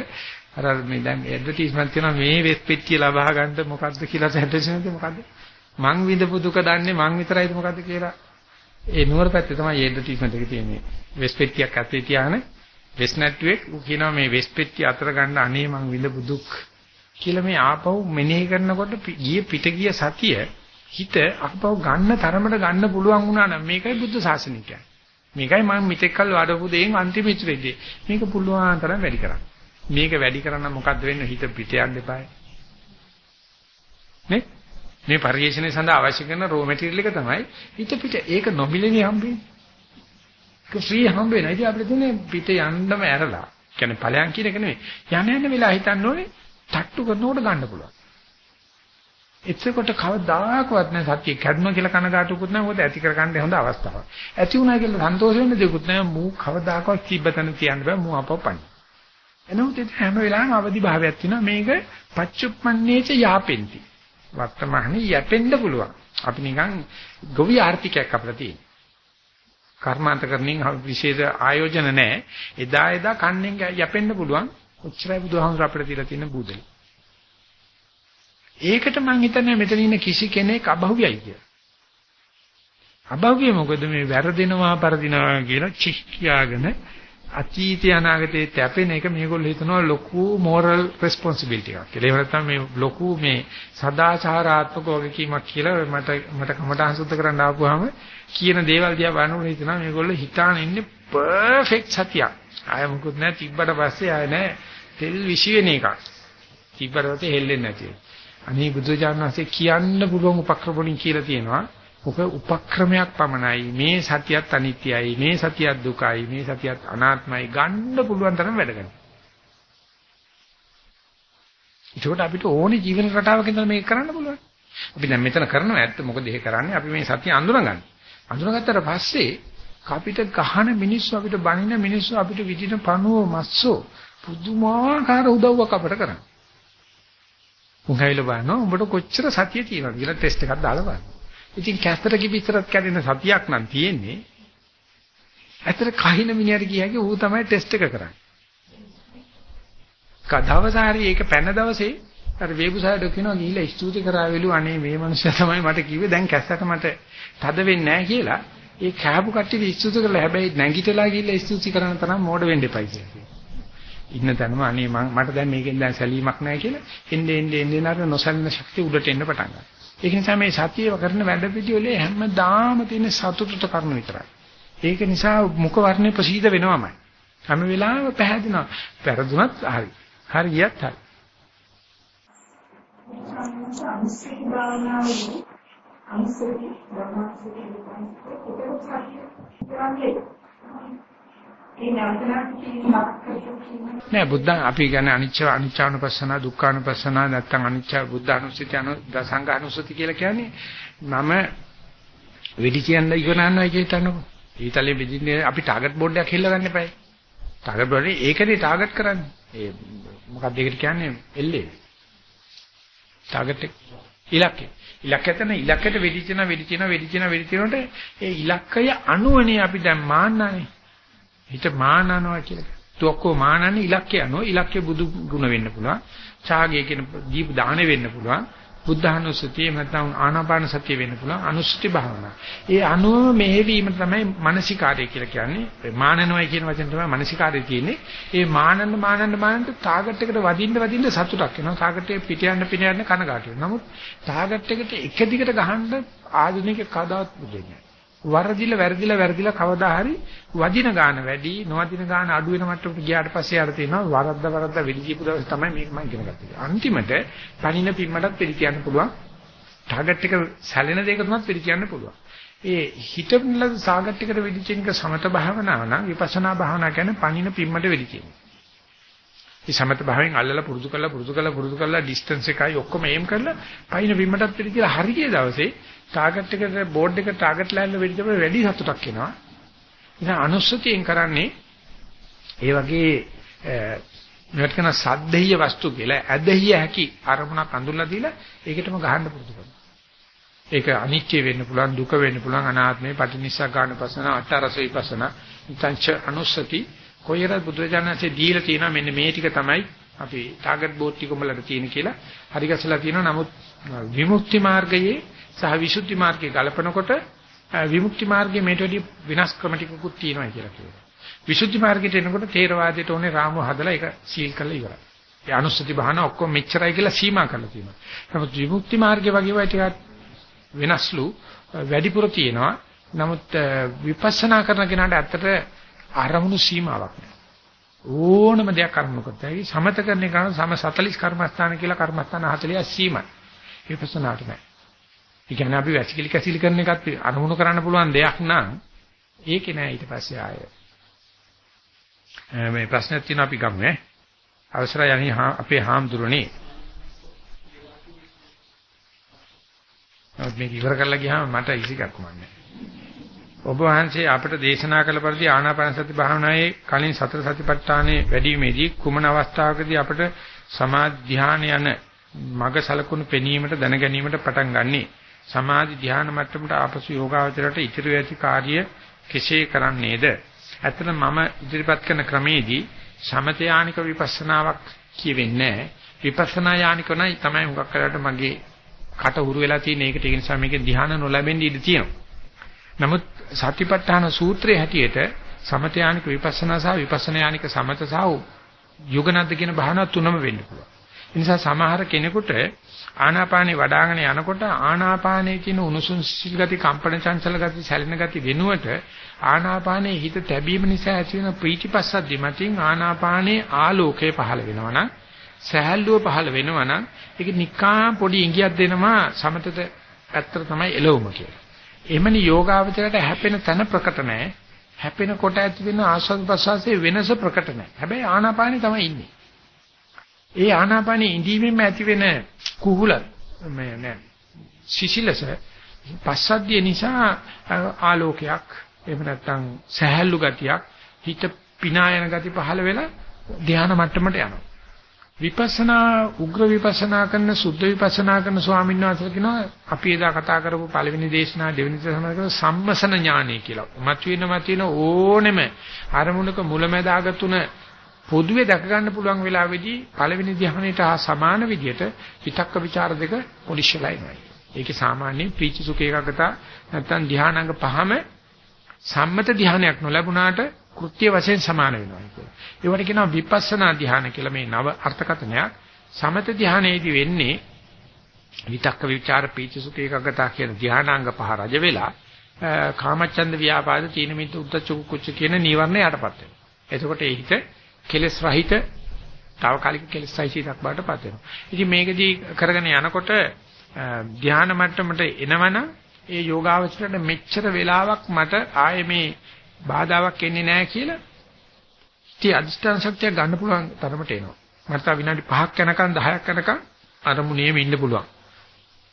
අර මේ දැන් ඇඩ්වර්ටයිස්මන්ට් තියෙනවා මේ වෙස් පෙට්ටිය ලබා ගන්න මොකද්ද කියලා ඇඩ්වර්ටයිස්මන්ට් මොකද්ද? මං විඳපු දුක දන්නේ මං විතරයිද මොකද්ද කියලා. ඒ නුවර පැත්තේ තමයි ඇඩ්වර්ටයිස්මන්ට් එක තියෙන්නේ. වෙස් පෙට්ටියක් අතේ තියාගෙන වෙස් නැට්ටුවෙක් කියනවා මේ වෙස් පෙට්ටිය අතර ගන්න අනේ මං විඳපු දුක්. කියලා මේ ආපහු මෙනෙහි කරනකොට ගියේ පිට ගිය සතිය හිත ආපහු ගන්න තරමට ගන්න පුළුවන් වුණා නම් මේකයි බුද්ධ ශාසනය කියන්නේ. මේකයි මම මෙතෙක් කල් වඩපු දෙයින් අන්තිම ඉතුරුෙදී. මේක පුළුවන් තරම් වැඩි කරන්න. මේක වැඩි කරන්න මොකද්ද වෙන්නේ හිත පිට යන්න එපායි. නේ? මේ පරිශ්‍රණය සඳහා අවශ්‍ය කරන රෝ මැටීරියල් එක තමයි හිත පිට. ඒක නොමිලෙන්නේ හම්බෙන්නේ. ඒක ෆ්‍රී හම්බ වෙනවා. ඉතින් අපිට තියෙන්නේ පිට යන්නම ඇරලා. කියන්නේ ඵලයන් කියන එක නෙමෙයි. යන්න යන්න වෙලා හිතන්න ඕනේ තට්ටු කරනකොට ගන්න පුළුවන්. එතකොට කවදාකවත් නෑ සත්‍ය කැඩුණා කියලා කනගාටුකුත් නෑ මොකද ඇති කරගන්න හොඳ අවස්ථාවක්. ඇති වුණා කියලා සන්තෝෂ වෙන්න දෙකුත් නෑ මූ කවදාකවත් කිබ්බතන තියන්න බෑ මූ අපපන්. එනමුත් ඒ හැම වෙලාවෙම අවදි භාවයක් තියෙනවා මේක පච්චුප්පන්නේච යාපෙන්ති. වර්තමානයේ යැපෙන්න පුළුවන්. අපි නිකන් ගොවි ආර්ථිකයක් අපිට තියෙන. කර්මාන්තකරණින් විශේෂ ආයෝජන නැහැ. එදා එදා කන්නේ යැපෙන්න පුළුවන්. ඔච්චරයි බුදුහාමුදුර අපිට දීලා තියෙන බුදල. ඒකට මම හිතන්නේ මෙතන ඉන්න කිසි කෙනෙක් අභව්‍යයි කියලා. අභව්‍ය මොකද මේ වැරදෙනවා පරදිනවා කියලා චික් කියාගෙන අතීතය අනාගතේ තැපෙන එක මේගොල්ලෝ හිතනවා ලොකු moral responsibility එකක් කියලා. එහෙම නැත්නම් මේ ලොකු මේ සදාචාරාත්මක වගකීමක් කියලා මට මට කමටහන් සුද්ධ කරන්න ආපුවාම කියන දේවල් දිහා බලනකොට හිතනවා මේගොල්ලෝ හිතාන ඉන්නේ perfect සතියක්. ආය මොකුත් නැහැ තිබ්බට පස්සේ ආය නැහැ තෙල් විශ් වෙන එකක්. තිබ්බට පස්සේ හෙල්ලෙන්නේ නැති. අනේ බුදුජානක වහන්සේ කියන්න පුළුවන් උපක්‍රම වලින් කියලා තියෙනවා. ඔක උපක්‍රමයක් පමණයි. මේ සතියත් අනිත්‍යයි. මේ සතියත් දුකයි. මේ සතියත් අනාත්මයි. ගන්න පුළුවන් තරම් වැඩ කරනවා. ඒකට අපිට ඕනේ ජීවන රටාවක ඉඳලා මේක කරන්න පුළුවන්. අපි දැන් මෙතන කරනවා ඇත්ත මොකද ඒක කරන්නේ? අපි මේ සතිය අඳුනගන්න. අඳුනගත්තට පස්සේ අපිට ගහන මිනිස්සු අපිට බනින මිනිස්සු අපිට විදින පණුව මස්සෝ පුදුමාකාර උදව්වක් අපට කරනවා. උන් හැවිලා බලනවා උඹට කොච්චර සතිය තියෙනවද කියලා ටෙස්ට් එකක් දාලා බලන්න. ඉතින් කැස්තර කිවිතරත් කැඩෙන සතියක් නම් තියෙන්නේ. ඇත්තට කහින මිනිහට කියකි ඌ තමයි ටෙස්ට් එක කරන්නේ. කදවස හරි ඒක පැන දවසේ අර වේබුසාරට කියනවා ගිහිල්ලා ස්තුති කරාවෙලු අනේ මේ මනුස්සයා තමයි මට කිව්වේ දැන් කැස්සට මට තද වෙන්නේ නැහැ කියලා. ඒ කෑපු කට්ටිය ස්තුති කරලා හැබැයි නැගිටලා ගිහිල්ලා ස්තුති කරන තරම් මෝඩ වෙන්න එපයි කියලා. ඉන්න තැනම අනේ මට දැන් මේකෙන් දැන් සැලීමක් නැහැ කියලා එන්නේ එන්නේ එන්නේ නතර නොසලින ශක්තිය උඩට එන්න පටන් ගන්නවා. ඒක නිසා මේ සතියව කරන වැඩ පිළිවෙලේ හැමදාම තියෙන සතුටට කරුණ විතරයි. ඒක නිසා මුඛ වර්ණේ ප්‍රසීද වෙනවමයි. හැම වෙලාවෙම පැහැදිනවා. පෙරදුනත් හරි. හරි ගියත් හරි. අනුස්සති භාවනාවේ අනුස්සති ධර්මාසති නෑ බුද්ධ අපි කියන්නේ අනිච්ච අනිච්චානුපස්සන දුක්ඛානුපස්සන නැත්නම් අනිච්ච බුද්ධ අනුස්සති අනු සංඝ අනුස්සති කියලා කියන්නේ මම වෙඩි කියන්න ඉගෙනනවා කියතනකො. ඊතලේ බෙදින්නේ අපි ටාගට් බෝඩ් එකක් හෙල්ල ගන්න එපායි. ටාගට් බෝඩ් එකේ ඒකනේ ටාගට් කරන්නේ. ඒ මොකක්ද ඒකට කියන්නේ එල්ලේ. ටාගට් එක ඉලක්කය. ඉලක්කය තමයි ඉලක්කයට වෙඩි තියන වෙඩි තියන වෙඩි තියන වෙඩි තියනකොට ඒ ඉලක්කය අනුවනේ අපි දැන් මාන්නන්නේ. හිත මානනවා කියලා. තුක්කෝ මානන්නේ ඉලක්කය අනුව ඉලක්කය බුදු ගුණ වෙන්න පුළුවන්. ඡාගය කියන දීප දාහන වෙන්න පුළුවන්. බුද්ධානුස්සතිය නැත්නම් ආනාපාන සතිය වෙන්න පුළුවන් අනුස්සති භාවනා. ඒ අනුව මෙහෙවීම තමයි මානසිකාරය කියලා කියන්නේ. මානනවයි කියන වචන තමයි මානසිකාරය තියෙන්නේ. ඒ මානන්න මානන්න මානන්න ටාගට් එකට වදින්න වදින්න සතුටක් එනවා. ටාගට් එක පිට යන්න පිට යන්න කනගාටු වෙනවා. නමුත් ටාගට් එකට එක දිගට ගහන්න ආධුනික කදාවත් බුදුන්නේ. වරදිලා වැරදිලා වැරදිලා කවදා හරි වදින ගාන වැඩි නොවදින ගාන අඩු වෙන මට්ටමට ගියාට පස්සේ ආර තියෙනවා වරද්ද වරද්ද වෙලි කියපු දවස් තමයි මේක මම ඉගෙන ගත්තේ. අන්තිමට පණින පිම්මටත් පිළි කියන්න පුළුවන්. ටාගට් එක සැලෙන දෙයක තුනත් පිළි කියන්න පුළුවන්. ඒ හිතවල සාගට් එකට වෙලි කියන එක සමත භාවනාව නම් විපස්සනා භාවනාව කියන්නේ පණින පිම්මට වෙලි කියන්නේ. මේ සමත භාවයෙන් අල්ලලා පුරුදු කරලා පුරුදු කරලා පුරුදු කරලා ඩිස්ටන්ස් එකයි ඔක්කොම එම් කරලා පයින් බිම්මටත් පිළි කියලා හරිය දවසේ ටාගට් එකට බෝඩ් එක ටාගට් ලෑල්ල වෙඩි දෙපළ වැඩි සතුටක් එනවා. ඉතින් අනුස්සතියෙන් කරන්නේ ඒ වගේ මේකට කරන සද්දෙය වස්තු කියලා ඇදහිය හැකි අරමුණක් අඳුල්ලා දීලා ඒකටම ගහන්න පුරුදු කරනවා. ඒක අනිත්‍ය වෙන්න පුළුවන් දුක වෙන්න පුළුවන් අනාත්මේ පටිනිස්සා ගන්න පස්සන අට්ඨරස විපස්සන ඉතංච අනුස්සති කොයිර බුදුරජාණන්සේ දීලා තියෙනවා මෙන්න මේ ටික තමයි අපි ටාගට් බෝඩ් ටික උඹලට තියෙන කියලා හරි ගැසලා තියෙනවා නමුත් විමුක්ති මාර්ගයේ සහ විසුද්ධි මාර්ගයේ ගලපනකොට විමුක්ති මාර්ගයේ මේට වැඩි විනාශ ක්‍රම ටිකකුත් තියෙනවා කියලා කියනවා. විසුද්ධි මාර්ගයට එනකොට තේරවාදයට ඕනේ රාමුව හදලා ඒක සීල් කරලා ඉවරයි. ඒ අනුස්සති බහන ඔක්කොම මෙච්චරයි කියලා සීමා කරලා තියෙනවා. නමුත් විමුක්ති මාර්ගය වගේ වයි ටිකක් වෙනස්ලු වැඩිපුර තියෙනවා. නමුත් විපස්සනා කරන කෙනාට ඇත්තට අරමුණු සීමාවක් නැහැ. ඕනම දෙයක් කරනු කරතයි සමත කරන එක සම 40 කර්මස්ථාන කියලා කර්මස්ථාන 40 සීමයි. විපස්සනාට නැහැ. ඒ කියන්නේ අපි වැසිකිලි කැසිලි කරන එකත් අනුමුණු කරන්න පුළුවන් දෙයක් නම් ඒකේ නෑ ඊට පස්සේ ආය. මේ ප්‍රශ්නයක් තියෙනවා අපි ගමු ඈ. අවසරයි අනි අපේ හාමුදුරනේ. නමුත් මේක ඉවර කරලා ගියාම මට ඉසිකක් මන්නේ. ඔබ වහන්සේ අපට දේශනා කළ පරිදි ආනාපාන සති භාවනාවේ කලින් සතර සතිපට්ඨානයේ වැඩිීමේදී කුමන අවස්ථාවකදී අපට සමාධි ධ්‍යාන යන මග සලකුණු පෙනීමට දැන ගැනීමට පටන් ගන්නේ සමාධි ධ්‍යාන මට්ටමට ආපසු යෝගාවචරයට ඉතිරි ඇති කාර්ය කෙසේ කරන්නේද? ඇත්තට මම ඉදිරිපත් කරන ක්‍රමේදී සමත යානික විපස්සනාවක් කියවෙන්නේ විපස්සනා යානික නයි තමයි හුඟක් කරලා මගේ කට උරු වෙලා තියෙන එකට ඒ නිසා මේකේ ධ්‍යාන නොලැබෙන්න ඉඩ තියෙනවා. නමුත් සතිපට්ඨාන සූත්‍රයේ හැටියට සමත යානික විපස්සනා සහ විපස්සනා යානික සමත සහ යෝගනද්ද කියන භාවනා තුනම වෙන්න පුළුවන්. ඒ නිසා සමහර කෙනෙකුට ආනාපානේ වඩාගෙන යනකොට ආනාපානයේ තියෙන උණුසුම් සිසිල් ගති, කම්පන චංචල ගති, සැලෙන ගති වෙනුවට ආනාපානයේ හිත තැබීම නිසා ඇති වෙන ප්‍රීතිපස්සද්දි මතින් ආනාපානයේ ආලෝකය පහළ වෙනවා නම් සහැල්ලුව පහළ වෙනවා නම් ඒක නිකාම් පොඩි ඉඟියක් දෙනවා සමතට පැත්තට තමයි එළවුම කියලා. එමනි යෝගාවචරයට හැපෙන තන ප්‍රකට නැහැ. හැපෙනකොට ඇති වෙන ආස්වාද ප්‍රසවාසයේ වෙනස ප්‍රකට නැහැ. හැබැයි ආනාපානේ තමයි ඉන්නේ. ඒ ආනාපානේ ඉඳීමෙන් ඇති වෙන කුහුල මේ නෑ සිසිලස පස්සද්ධිය නිසා ආලෝකයක් එහෙම නැත්නම් සහැල්ලු ගතියක් හිත පිනායන ගති පහළ වෙලා ධානා මට්ටමට යනවා. විපස්සනා උග්‍ර විපස්සනා කරන සුද්ධ විපස්සනා කරන ස්වාමීන් වහන්සේ කියනවා අපි එදා කතා කරපු පළවෙනි දේශනා දෙවෙනි දේශනා කරන සම්මසන ඥානය කියලා. මතුවෙන මතුවෙන ඕනෙම අරමුණක මුලැමැදාග තුන පොදුවේ දැක ගන්න පුළුවන් වෙලාවේදී පළවෙනි ධ්‍යානයට හා සමාන විදිහට විතක්ක ਵਿਚාර දෙක පොලිෂ්ලා එනවා. ඒකේ සාමාන්‍ය ප්‍රීති සුඛ ඒකාගත නැත්තම් ධ්‍යානාංග පහම සම්මත ධ්‍යානයක් නොලැබුණාට කෘත්‍ය වශයෙන් සමාන වෙනවා කියලා. ඒවට කියනවා විපස්සනා ධ්‍යාන කියලා මේ නව අර්ථකථනයක්. සමත ධ්‍යානයේදී වෙන්නේ විතක්ක විචාර පීච සුඛ ඒකගත කියන ධ්‍යානාංග පහ රජ වෙලා කාමච්ඡන්ද ව්‍යාපාද තීන මිද්ද උද්දච්ච කුච්ච කියන නීවරණ යටපත් වෙනවා. එතකොට ඒ හිත කෙලස් රහිත తాවකාලික කෙලස් සහිතක් බාටපත් වෙනවා. ඉතින් මේකදී කරගෙන යනකොට ධ්‍යාන මට්ටමට එනවනම් ඒ යෝගාවචරයට මෙච්චර වෙලාවක් මට ආයේ මේ බාධාවක් එන්නේ නැහැ කියලා ඉතින් අදිෂ්ඨාන ශක්තිය ගන්න පුළුවන් තරමට එනවා. මට තව විනාඩි 5ක් යනකම් 10ක් යනකම් අරමුණේම ඉන්න පුළුවන්.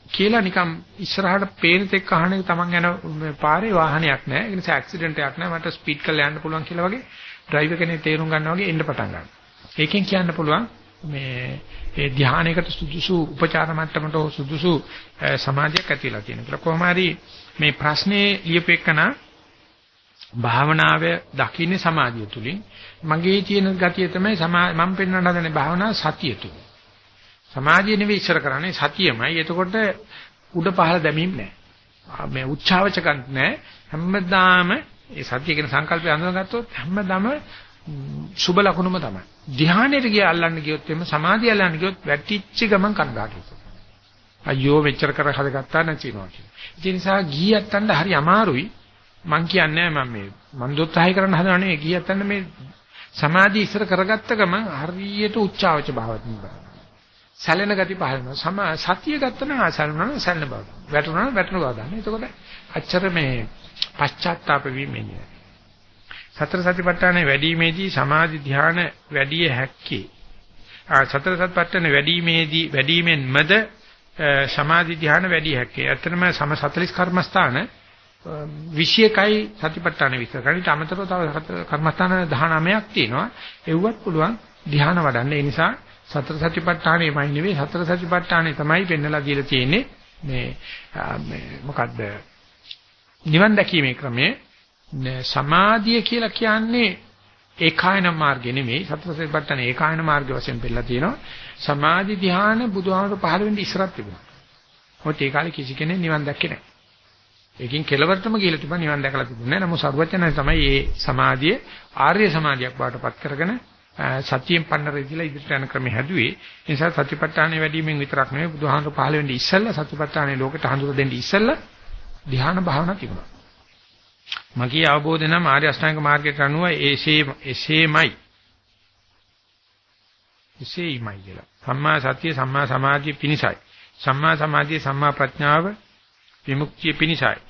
කියලා නිකම් ඉස්සරහට පේන තෙක් අහන තමන් යන පාරේ වාහනයක් නැහැ. ඒ නිසා ඇක්සිඩන්ට් එකක් නැහැ. මට ස්පීඩ් කරලා යන්න පුළුවන් කියලා වගේ ඩ්‍රයිවර් කෙනෙක් තේරුම් ගන්නවා වගේ එන්න පටන් ගන්නවා. ඒකෙන් කියන්න පුළුවන් මේ ඒ ධානයකට සුදුසු උපචාර මට්ටමට සුදුසු සමාධියක් ඇතිලා තියෙන කියලා. කොහොම හරි මේ ප්‍රශ්නේ ලියපෙකනා භාවනාව දකින්නේ සමාධිය තුලින්. මගේ තියෙන ගතිය තමයි මම පෙන්වන්න හදන්නේ භාවනාව සතිය තුල. සමාධිය නෙවෙයි ඉස්සර කරන්නේ සතියමයි. එතකොට උඩ පහළ දැමීම් නැහැ. මේ උච්චාවචකන්ත නැහැ. හැමදාම ඒ සතිය කියන සංකල්පය අඳුනගත්තොත් හැමදාම සුබ ලකුණුම තමයි ධ්‍යානෙට ගිය අල්ලන්න ගියොත් එimhe සමාධිය අල්ලන්න ගියොත් වැටිච්ච ගමන් කනගාටුයි අයියෝ මෙච්චර කර හදගත්තා නැතිනවා කියන. ඒ නිසා ගියත්තන්ට හරි අමාරුයි මං කියන්නේ මම මේ මන් දොත්හාය කරන්න හදනව නෙවෙයි ගියත් අන්න මේ සමාධිය ඉස්සර කරගත්ත ගමන් හරියට උච්චාවච භාවත් නිබා. සැලෙන ගති පහළ වෙනවා. සම සතිය ගත්තම සැලෙනවා සැලෙන බව. වැටුණා වැටුණ බව ගන්න. එතකොට අච්චර මේ පශ්චාත්තාප වීමෙන්නේ. සතර සතිපට්ඨානේ වැඩිීමේදී සමාධි ධ්‍යාන වැඩි හැක්කේ. ආ සතර සතිපට්ඨානේ වැඩිීමේදී වැඩිීමෙන් මද සමාධි ධ්‍යාන වැඩි හැක්කේ. ඇත්තටම සම 40 කර්මස්ථාන 21යි සතිපට්ඨාන විස්තර කරන්නේ. අමතරව තව කර්මස්ථාන 19ක් තියෙනවා. ඒවත් පුළුවන් ධ්‍යාන වඩන්න. ඒ නිසා සතර සතිපට්ඨානෙමයි නෙවෙයි සතර සතිපට්ඨානෙ තමයි පෙන්නලා දීලා තියෙන්නේ. මේ මේ මොකද්ද? නිවන් දැකීමේ ක්‍රමයේ සමාධිය කියලා කියන්නේ ඒකායන මාර්ගෙ නෙමෙයි සතර සතිපට්ඨාන ඒකායන මාර්ග වශයෙන් පෙන්නලා තියෙනවා. සමාධි ධ්‍යාන බුදුහාමර පහළ වෙන්න ඉස්සරත් තිබුණා. මොකද ඒ කාලේ කිසි කෙනෙක් නිවන් දැක්කේ නැහැ. ඒකෙන් කෙලවරටම ගිහලා තිබුණා නිවන් දැකලා තිබුණේ නැහැ. නමුත් සර්වඥයන් තමයි මේ සමාධිය ආර්ය සමාධියක් බාටපත් කරගෙන සතියෙන් පන්නර ඉදලා ඉදිරියට යන ක්‍රමය හැදුවේ. ඒ නිසා සතිපට්ඨානෙ වැඩිවීමෙන් විතරක් නෙවෙයි බුදුහාමර පහළ වෙන්නේ ඉස්සෙල්ලා සතිපට්ඨානෙ ලෝකෙට හඳුර දෙන්න ඉස්සෙල්ලා ධ්‍යාන භාවනා තිබුණා. මගේ අවබෝධය නම් ආර්ය අෂ්ටාංග මාර්ගයට අනුව එසේ එසේමයි. එසේයිමයි කියලා. සම්මා සතිය සම්මා සමාධිය පිණිසයි. සම්මා සමාධිය සම්මා ප්‍රඥාව විමුක්තිය පිණිසයි.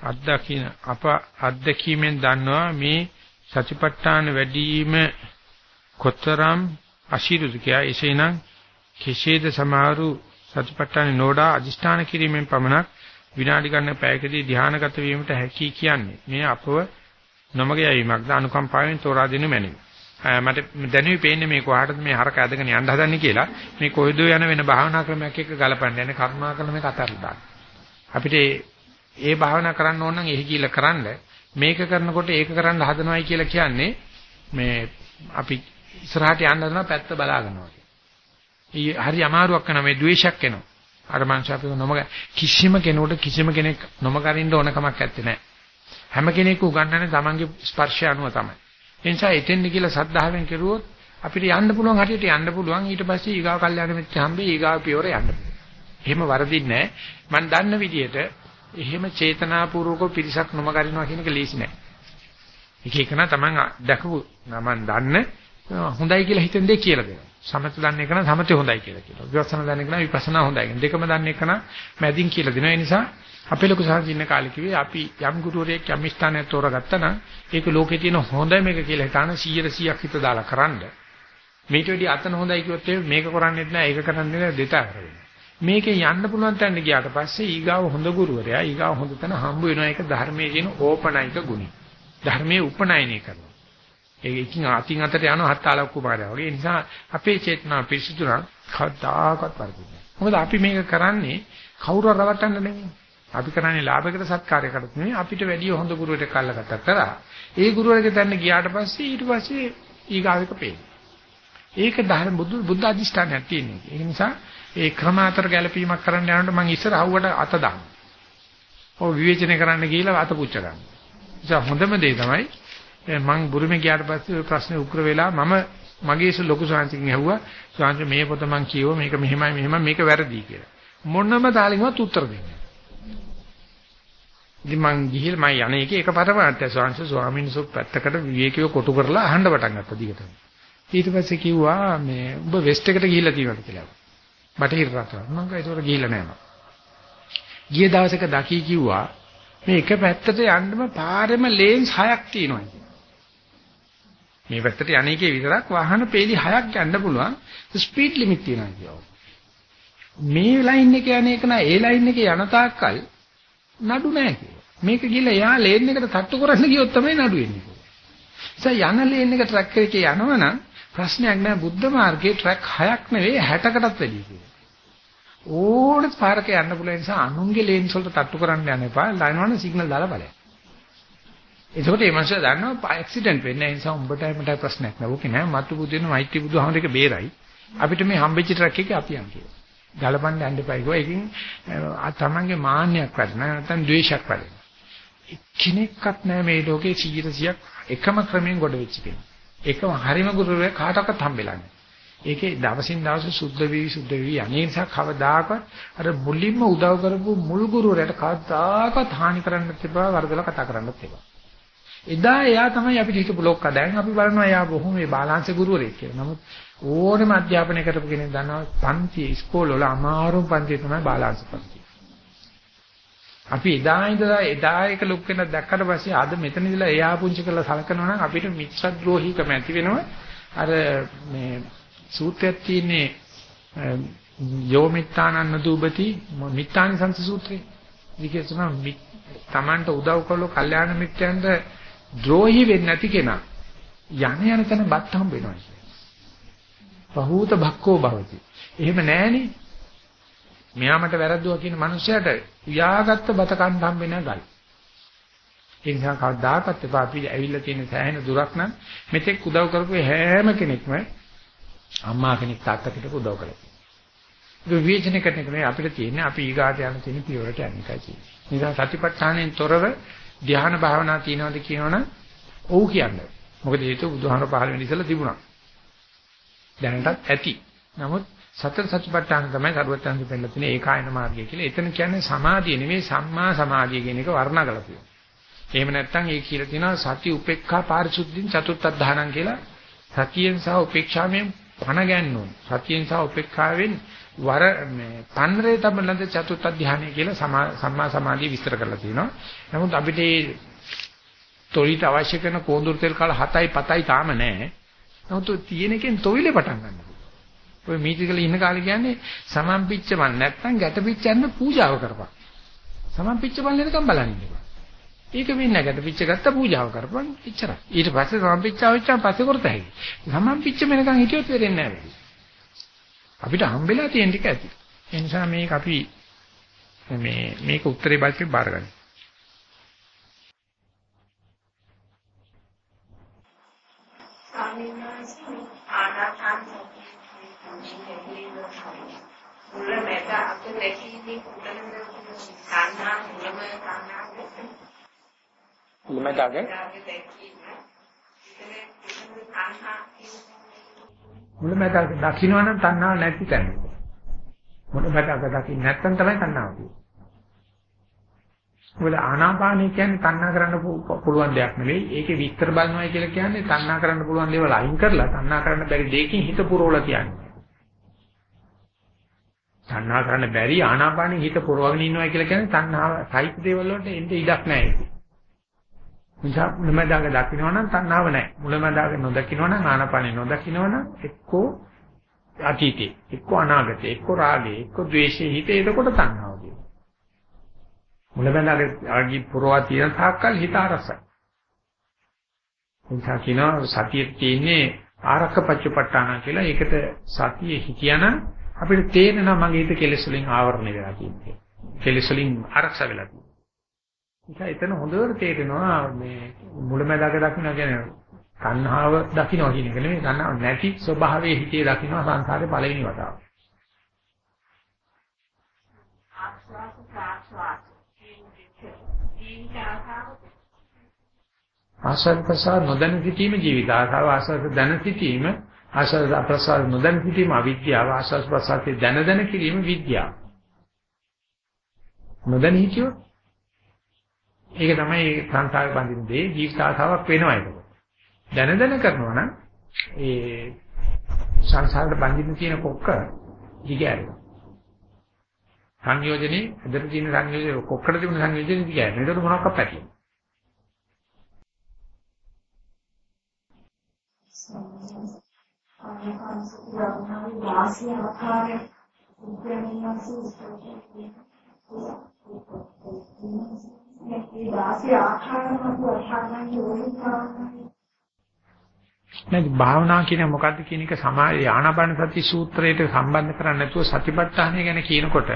අත්දකින්න අප අත්දැකීමෙන් දන්නවා මේ සතිපට්ඨාන වැඩිම කොතරම් අශීරුද කියා එසේනම් කෙසේද සමහරු සතිපට්ඨාන නෝඩා අදිෂ්ඨාන කිරීමෙන් පමණක් විනාඩි ගණන පැයකදී ධානාගත වීමට හැකි කියන්නේ මේ අපව නොමග යීමක්ද අනුකම්පාවෙන් තෝරා දෙනු මැනවි. මට දැනුයි පේන්නේ මේ කොහාටද මේ හරක ඇදගෙන යන්න හදන්නේ කියලා මේ කොයිද යන වෙන භාවනා ක්‍රමයක් එක්ක ගලපන්න යන්නේ කර්මා කළ මේක අතහැරලා දාන්න. අපිට ඒ භාවනා කරන්න ඕන නම් එහි කියලා කරන්න මේක කරනකොට ඒක කරන්න හදනවයි කියලා කියන්නේ මේ අපි ඉස්සරහට යන්න හදනවා පැත්ත බලාගෙනවා. ඊ හරි අමාරුවක් කරන මේ ද්වේෂයක් එනවා. අර මංශ අපි නොමග කිසිම කෙනෙකුට කිසිම කෙනෙක් නොමගරින්න ඕන කමක් නැත්තේ නෑ. හැම කෙනෙකු උගන්වන්නේ තමන්ගේ ස්පර්ශය අනුව තමයි. ඒ නිසා එතෙන්ද කියලා සද්ධාවෙන් කෙරුවොත් අපිට යන්න පුළුවන් හරියට යන්න පුළුවන් ඊට පස්සේ ඊගාව කල්යාණ මිත්‍ර හම්බේ ඊගාව පියවර යන්න පුළුවන්. එහෙම වරදින්නේ නැහැ. මම දන්න විදිහට එහෙම චේතනාපූර්වක පිරිසක් නොම කරිනවා කියන එක ලේසි නෑ. එක එකන තමන් දැකපු මම දන්න හොඳයි කියලා හිතෙන් දෙයක් කියලා දෙනවා. සමත දන්න එක නම් සමතේ හොඳයි කියලා කියනවා. විපස්සනා දන්න එක නම් විපස්සනා හොඳයි කියන දෙකම දන්න එක නම් මැදින් කියලා දෙනවා. ඒ නිසා අපේ ලොකු සාහිත්‍ය ඉන්න කාලේ කිව්වේ අපි යම් ගුරුවරයෙක් යම් ස්ථානයක් තෝරගත්තා නම් ඒක ලෝකේ තියෙන හොඳ මේක කියලා හිතාන 100%ක් හිත දාලා කරන්න. මේට වැඩි අතන හොඳයි කිව්වොත් මේක කරන්නේත් නෑ ඒක කරන්නේ නෑ දෙත කරගෙන. මේකේ යන්න පුළුවන් තැනට ගියාට පස්සේ ඊගාව හොඳ ගුරුවරයා ඊගාව හොඳ තැන හම්බ වෙනවා ඒක ධර්මයේ කියන ඕපනයික ගුණය. ධර්මයේ උපනයනය කරනවා. ඒකකින් අතින් අතට යනවා හත්තාලක් කුමාරයා වගේ. ඒ නිසා අපේ චේතනා පිරිසුදු නම් කවදාකවත් වරදින්නේ මොකද අපි මේක කරන්නේ කවුරු රවට්ටන්න නෙමෙයි. අපි කරන්නේ ලාභයකට සත්කාරයකට නෙමෙයි අපිට වැඩිය හොඳ ගුරුවරයෙක් අල්ලගත්තා කරා. ඒ ගුරුවරගේ තැන්න ගියාට පස්සේ ඊට පස්සේ ඊගාවෙක පේනවා. ඒක ධර්ම බුදු බුද්ධ අධිෂ්ඨානයක් තියෙනවා. ඒ නිසා ඒ ක්‍රම අතර ගැළපීමක් කරන්න යනකොට මම ඉස්සර අවුවට අත දානවා. ඔව් විවේචනය කරන්න ගිහලා අත පුච්ච ගන්න. ඒ හොඳම දේ තමයි මම බුරුමේ ගියාට පස්සේ ওই ප්‍රශ්නේ උග්‍ර වෙලා මම මගේ ලොකු සාංශකින් ඇහුවා සාංශ මේ පොත මං කියව මේක මෙහෙමයි මෙහෙමයි මේක වැරදි කියලා. මොනම තාලින්වත් උත්තර දෙන්නේ ඉතින් මං ගිහිල්ලා මම යන්නේ එකේ එක පරමාර්ථය සාංශ ස්වාමීන් වහන්සේ පැත්තකට විවේකීව කොටු කරලා අහන්න පටන් ගත්තා දිගටම. ඊට පස්සේ කිව්වා මේ ඔබ වෙස්ට් එකට ගිහිල්ලා තියෙනවද කියලා. බටහිර රටවල්. මම කිව්වා ඒතකොට ගිහිල්ලා නැහැ මම. ගිය දවසක දකි කිව්වා මේ එක පැත්තට යන්නම පාරෙම ලේන්ස් හයක් තියෙනවා කියලා. මේ පැත්තට යන්නේකේ විතරක් වාහන පේලි හයක් යන්න පුළුවන් ස්පීඩ් ලිමිට් තියෙනවා කියනවා. මේ ලයින් එක යන එක නෑ ඒ ලයින් එකේ යන තාක්කල් නඩු නෑ කියනවා. මේක ගිහලා එයා ලේන් එකට තට්ටු කරන්න ගියොත් තමයි නඩු එන්නේ. ඒ යන ලේන් එක ට්‍රැක් එකේ යනවනම් ප්‍රශ්නයක් නෑ බුද්ධ මාර්ගයේ ට්‍රැක් හයක් නෙවෙයි 60කටත් වැඩි කියනවා. ඕනෙත් පාරක යන්න පුළුවන් නිසා අනුන්ගේ ලේන්ස් වලට තට්ටු කරන්න යන්න එපා. ලයින් වල සිග්නල් දාලා බලන්න. එතකොට මේ මනුස්සයා දන්නවා ඇක්සිඩන්ට් වෙන්නේ නැහැ. ඒ නිසා උඹටයි මටයි ප්‍රශ්නයක් නෑ. ඕකේ නෑ. මතු බුදුන මෛත්‍රී බුදුහාමරේක බේරයි. අපිට මේ හම්බෙච්ච ට්‍රක් එකේ අපි යන් කියලා. ගලපන්න යන්න එපා කිව්වා. ඒකෙන් තමන්ගේ මාන්නයක් වැඩි නැත්නම් ද්වේෂයක් වැඩි. එක්කෙනෙක්වත් නෑ මේ ලෝකේ 100%ක් එකම ක්‍රමයෙන් ගොඩ වෙච්ච කෙනෙක්. එකම හරිම ගුරුවරයෙක් කාටවත් හම්බෙලා නෑ. ඒකේ දවසින් දවස සුද්ධ වෙවි සුද්ධ වෙවි අනේ නිසා කවදාකවත් අර මුලින්ම උදව් කරපු මුල් ගුරුවරයාට කවදාකවත් හානි කරන්න තිබා වරදලා කතා කරන්නත් එපා. එදා එයා තමයි අපිට හිතපු ලොක්ක. දැන් අපි බලනවා එයා බොහොම මේ බාලාංශ ගුරුවරයෙක් කියලා. නමුත් ඕනෙම අධ්‍යාපනය කරපු කෙනෙක් දන්නවා පන්ති ඉස්කෝල වල අමාරුම පන්ති තමයි බාලාංශ පන්ති. අපි එදා ඉඳලා එදා එක ලොක් වෙන දැක්කට පස්සේ අද මෙතන ඉඳලා එයා පුංචි කරලා සලකනවා නම් අපිට මිත්‍රද්‍රෝහීකම ඇති වෙනවා. අර මේ සූත්‍රයක් තියෙන්නේ යෝමිත්තානන්න දූපති මිත්තානි සංස සූත්‍රේ. විකේසම තමන්ට උදව් කළො කල්යාණ මිත්‍යන්ට ද්‍රෝහි වෙන්නේ නැති කෙනා යන යන තැන බත් හම්බ වෙනවා කියන්නේ. බහූත භක්කෝ භවති. එහෙම නැහෙනේ. මෙයාමට වැරද්දුවා කියන මනුස්සයාට උයාගත්ත බත කන්න හම්බෙන්නේ නැහැ ගල්. ඒ නිසා කවදාකවත් එපා අපි ඇවිල්ලා තියෙන සෑහෙන දුරක් නම් මෙතෙක් උදව් කරපු හැම කෙනෙක්ම අම්මා කෙනෙක් තාත්තා කෙනෙක් උදව් කළා. ඒක විචින කරන එක නෙවෙයි අපිට තියෙන්නේ අපි ඊගාට යන තියෙන පියවරට යන එකයි තියෙන්නේ. නිසා සතිපට්ඨානෙන් තොරව ධ්‍යාන භාවනා තියනවාද කියනවනම් ඔව් කියන්නේ. මොකද හේතුව බුදුහාමර පහළ වෙන ඉස්සෙල්ලා තිබුණා. දැනටත් ඇති. නමුත් සතර සතිපට්ඨාන තමයි සරුවත්යන්දි පෙන්නලා තියෙන ඒකායන මාර්ගය කියලා. එතන කියන්නේ සමාධිය නෙවෙයි සම්මා සමාධිය කියන එක වර්ණගල තියෙනවා. එහෙම නැත්නම් ඒ කියලා තියෙනවා සති උපේක්ඛා පාරිශුද්ධින් චතුර්ථ ධානං කියලා සතියෙන් සහ උපේක්ෂාවෙන් පණ ගන්නෝන. සතියෙන් සහ උපේක්ඛාවෙන් වර මේ පන්රේ තමලඳ චතුත් අධ්‍යානය කියලා සම්මා සමාධිය විස්තර කරලා තියෙනවා. නමුත් අපිට මේ තොවිලට අවශ්‍ය කරන කෝඳුරු තෙල් කාල 7යි 7යි තාම නැහැ. නමුත් තියෙන එකෙන් තොවිලේ පටන් ගන්න. ඔය මීටිකල ඉන්න කාලේ කියන්නේ සමන් පිච්චමන් නැත්තම් ගැට පිච්චන්න පූජාව කරපන්. සමන් පිච්චමන් වෙනකම් බලන් ඉන්නවා. ඒක වෙන්නේ ගැට පිච්ච ගත්ත පූජාව කරපන් එච්චරයි. ඊට පස්සේ සමන් පිච්චාව වෙච්චාම පස්සේ කරත හැකියි. සමන් පිච්ච වෙනකම් හිටියොත් වෙරෙන්නේ නැහැ. අපිට හම්බෙලා තියෙන ටික ඇති. ඒ නිසා මේක අපි මේ මේක උත්තරේ බල්කේ බාරගන්න. ස්වාමීන් වහන්සේ ආනාපාන මුල මැද අත දැකීමේ කුඩන සංඥා මුලම සංඥා මුල මැදගේ මුලමැදක දකින්නවනම් තණ්හාව නැති තැන. මුලමැදක දකින්න නැත්නම් තමයි තණ්හාව තියෙන්නේ. මොකද ආනාපානය කියන්නේ තණ්හා කරන්න පුළුවන් දෙයක් නෙවෙයි. ඒකේ විස්තර බලනවායි කියලා කියන්නේ තණ්හා කරන්න පුළුවන් දේවල් අයින් කරලා තණ්හා කරන්න බැරි දෙයකින් හිත පුරවලා කියන්නේ. තණ්හා කරන්න බැරි ආනාපානෙ හිත පුරවගෙන ඉන්නවා කියලා කියන්නේ තණ්හාව සහිත දේවල් වලට එන්නේ ඉඩක් නැහැ. නිසා මුලමදාග දකින්නවනම් තණ්හාව නැහැ. මුලමදාග නොදකින්නවනම් ආනපනෙ නොදකින්නවනම් එක්කෝ අතීතේ, එක්කෝ අනාගතේ, එක්කෝ රාගේ, එක්කෝ ද්වේෂේ හිතේ එතකොට තණ්හාව කියනවා. මුලමදාග ආගි පුරවා තියෙන තාක්කල් හිත අරසයි. නිසා කියනවා සතියේ තියෙන්නේ ආරක්ක පච්චපට්ඨාන කියලා. ඒකට සතියේ හිටියනම් අපිට තේරෙනවා මගේ හිත කෙලෙස් වලින් ආවරණය වෙලා තියෙන්නේ. කෙලෙස් වලින් ආරක්ෂා වෙලා තියෙන්නේ. ඒක එතන හොඳට තේරෙනවා මේ මුලමඳාක දකින්න කියන්නේ තණ්හාව දකින්න කියන එක නෙමෙයි තණ්හාව නැති ස්වභාවයේ හිතේ දකින්න සංසාරේ පළවෙනි වතාව. ආස්වාද ප්‍රාස්වාද ජීවිතාසාව ආශ්‍රද ප්‍රසාර නොදැන සිටීම ජීවිත ආසාව ආශ්‍රද දැන සිටීම ආශ්‍රද ප්‍රසාර නොදැන සිටීම අවිද්‍යාව ආශ්‍රද ප්‍රසාරේ දැන දැන කිරීම විද්‍යාව. නොදැන හිතියොත් ඒක තමයි සංසාරේ බඳින දේ ජීවිත ආසාවක් වෙනවා ඒක. දැන දැන කරනවා නම් ඒ සංසාරේ බඳින්න තියෙන කොක්ක දිගෑරෙනවා. සංයෝජනේ අදට තියෙන සංයෝජනේ කොක්කට තිබුණ සංයෝජනේ දිගෑරෙනවා. ඒකට මොනවක් පැටලෙනවා. ආනාපානසතිය වාසිය ආකාරය උපයනියස උස්තෝෂේ මේ වාසිය ආකාරම වහන්න ඕනේ නැත්නම් භාවනා කියන්නේ මොකද්ද කියන එක සමාය ආනාපාන සති සූත්‍රයට සම්බන්ධ කරන්නේ නැතුව සතිපට්ඨානය ගැන කියනකොට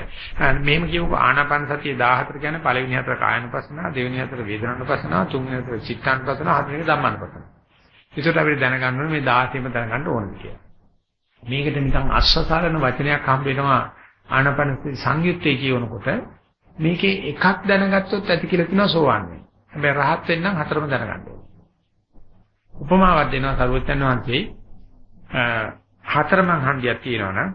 මෙහෙම කියවක ආනාපාන සතිය 14 කියන්නේ පළවෙනි හතර කායනුපස්සනාව දෙවෙනි හතර වේදනානුපස්සනාව තුන්වෙනි හතර චිත්තානුපස්සනාව හතරවෙනි ධම්මානුපස්සනාව. ඒකට අපිට දැනගන්න ඕනේ මේ 16ම දැනගන්න ඕනේ කියලා. මේකට නිකන් අශ්වසාරණ වචනයක් හම්බ වෙනවා ආනාපාන සංයුත්තේ කියනකොට මේකේ එකක් දැනගත්තොත් ඇති කියලා කියනවා සෝවන් වෙන. හැබැයි රහත් වෙන්න හතරම දැනගන්න ඕනේ. උපමාවක් දෙනවා සරුවචන් වහන්සේ හතරමං හන්දියක් තියෙනවනම්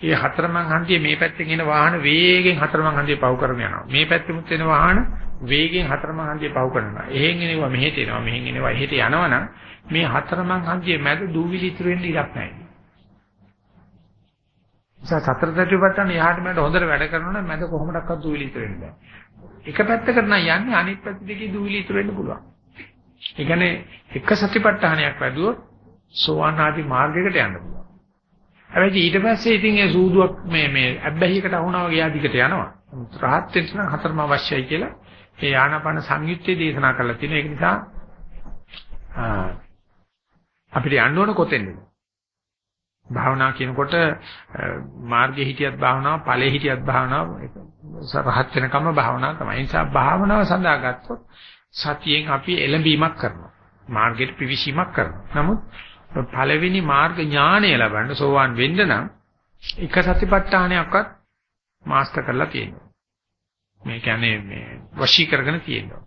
ඒ හතරමං හන්දිය මේ පැත්තෙන් එන වාහන වේගෙන් හතරමං හන්දිය පහු කරගෙන යනවා. මේ පැත්තෙමුත් එන වාහන වේගෙන් හතරමං හන්දිය පහු කරනවා. එහෙන් එනවා මෙහෙට එනවා මෙහෙන් එනවා එහෙට යනවනම් මේ හතරමං හන්දිය මැද දූවිලි ඉතුරු වෙන්න ඉඩක් නැහැ. නිසා සතර සතිපට්ඨාන යහට මට හොඳට වැඩ කරනවා නම් මැද කොහොමඩක්වත් දූවිලි ඉතුරු වෙන්න බෑ. එක පැත්තකට නම් යන්නේ අනිත් පැත්ත දෙකේ දූවිලි ඉතුරු වෙන්න පුළුවන්. ඒ කියන්නේ එක සතිපට්ඨානයක් වැඩුවොත් සෝවාන් ආදී මාර්ගයකට යන්න පුළුවන්. හැබැයි ඊට පස්සේ ඉතින් ඒ සූදුවක් මේ මේ අබ්බැහියකට අහුණා වගේ ආදිකට යනවා. රහත් වෙන්න නම් හතරම අවශ්‍යයි කියලා ඒ ආනාපාන සංයුත්තේ දේශනා කරලා තියෙනවා. ඒක නිසා අපිට යන්න ඕන කොතෙන්ද? භාවනා කියනකොට මාර්ගයේ හිටියත් භාවනාව, ඵලයේ හිටියත් භාවනාව, රහත් වෙනකම්ම භාවනාව තමයි. ඒ නිසා භාවනාව සඳහා ගත්තොත් සතියෙන් අපි එළඹීමක් කරනවා. මාර්ගයට පිවිසීමක් කරනවා. නමුත් පළවෙනි මාර්ග ඥානය ලබන්න සෝවාන් වෙන්න නම් එක සතිපට්ඨානයක්වත් මාස්ටර් කරලා තියෙනවා. මේ කියන්නේ මේ වශී කරගෙන තියෙනවා.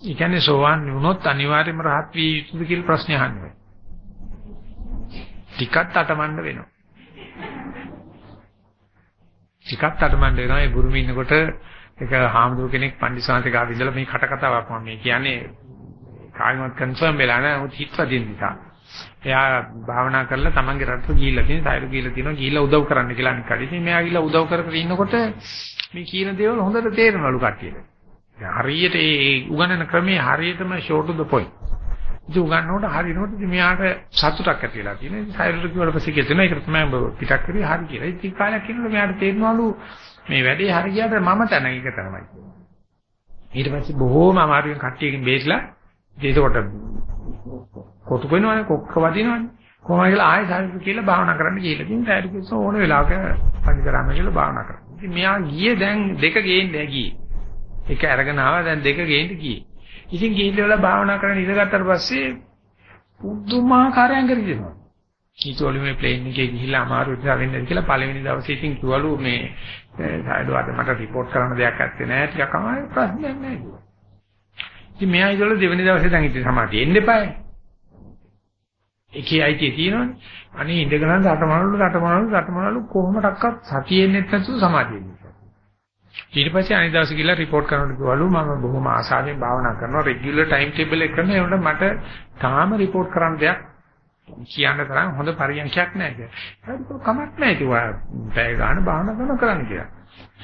ඒ කියන්නේ සෝවාන් වුණොත් අනිවාර්යයෙන්ම රහත් විය යුතුද කියලා ප්‍රශ්නේ අහන්නේ. ටිකක් අටමඬ වෙනවා. ටිකක් අටමඬ වෙනවා ඒ බුරුමේ ඉන්නකොට එක හාමුදුරු කෙනෙක් පන්දිසාන්ත ගාව ඉඳලා මේ කට කතාවක් මම මේ කියන්නේ කායිමත් කන්ෆර්ම් වෙලා නැහැ උත් හිතවදින් නිසා. එයා භාවනා කරලා තමන්ගේ රටට ගිහිල්ලා තියෙන, සායරු ගිහිල්ලා තියෙනවා, ගිහිල්ලා උදව් කරන්න කියලා අනිත් කඩේ. ඉතින් මෙයා ගිහිල්ලා උදව් කර කර ඉන්නකොට මේ කියන දේවල් හොඳට තේරෙනවලු කට්ටියට. හරියට ඒ උගන්නන ක්‍රමයේ හරියටම short to the point. ඉතින් උගන්නනකොට හරිනකොට ඉතින් මෙයාට සතුටක් ඇති වෙලා තියෙනවා. ඉතින් සායරුට කිව්වට පස්සේ කියනවා ඒක තමයි පිටක් කරේ හරි කියලා. ඉතින් කාලයක් ඉන්නකොට මෙයාට තේරෙනවලු මේ වැඩේ හරි ගියාට මම තන එක තමයි කියන්නේ. ඊට පස්සේ බොහෝම අමාරුවෙන් කට්ටියකින් බේරිලා ඒකකොට කොටු වෙනවනේ කොක්ක වදිනවනේ. කොහොමද කියලා ආයෙ සාරිපු කියලා භාවනා කරන්න ගිහලා ඉතින් ඩයරි කිව්ස ඕන වෙලාවක පන්තිරාම කියලා භාවනා කරා. ඉතින් මෙයා ගියේ දැන් දෙක ගේන්නේ ගියේ. එක අරගෙන ආවා දැන් දෙක ගේන්න ගියේ. ඉතින් ගිහිල්ලා භාවනා කරගෙන ඉඳගත්තට පස්සේ පුදුමාකාරයන් කරගෙන ඊටවලු මේ ප්ලේන් එකේ ගිහිල්ලා අමාරු විදිහට වෙන්නේ කියලා පළවෙනි දවසේ ඉතින් කිව්වලු මේ සායදුවාට මට report කරන්න දෙයක් නැත්තේ නෑ ටිකක් අමාරු ප්‍රශ්නයක් නෑ කිව්වා. ඉතින් මෙයා ඉතල දෙවෙනි දවසේ දැන් ඉතින් සමාධිය එන්න එපායි. එකේ අයිතිය තියෙනවනේ. අනේ ඉඳගෙන රටමනලු රටමනලු රටමනලු කොහොමඩක්වත් සතියෙන්නේ නැතුව සමාධිය එන්නේ. ඊට පස්සේ අනිත් දවසේ ගිහලා report කරනකොට කිව්වලු මම බොහොම ආසාවෙන් භාවනා කරනවා regular time table එක කරන ඒකට මට තාම report කරන්න දෙයක් කියන්න තරම් හොඳ පරියන්ඛයක් නැහැ. ඒක කමක් නැහැ කිව්වා. පැය ගන්න භාවනා කරන කරන්න කියලා.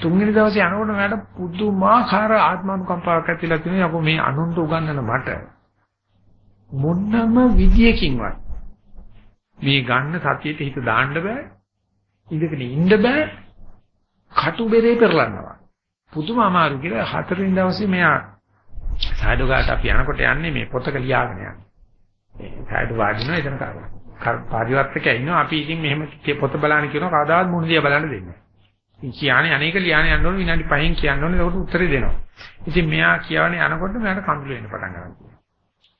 තුන්වෙනි දවසේ යනකොට මට පුදුමාකාර ආත්මානුකම්පාවක් ඇතිලා තියෙනවා. යකෝ මේ අනුන්ට උගන්වන මට මොන්නම විදියකින්වත් මේ ගන්න සතියට හිත දාන්න බෑ. ඉඳගෙන ඉන්න බෑ. කටු බෙරේ පෙරලන්නවා. පුදුම අමාරු කියලා හතරවෙනි දවසේ මෙයා සායඩෝ ගාට අපි යනකොට යන්නේ මේ පොතක ලියාගෙන යන්නේ. ඒ සායඩෝ වාඩිනවා එතන කරා. පරිවර්තකයා ඉන්නවා අපි ඉතින් මෙහෙම පොත බලන්න කියනවා කවදාවත් මුණ දිහා බලන්න දෙන්නේ නැහැ. ඉතින් කියන්නේ අනේක ලියාන යන්න ඕනේ විනාඩි 5න් කියන්න ඕනේ ඒකට උත්තරේ දෙනවා. ඉතින් මෙයා කියවනේ යනකොට මෙයාට කඳුළු වෙන්න පටන් ගන්නවා.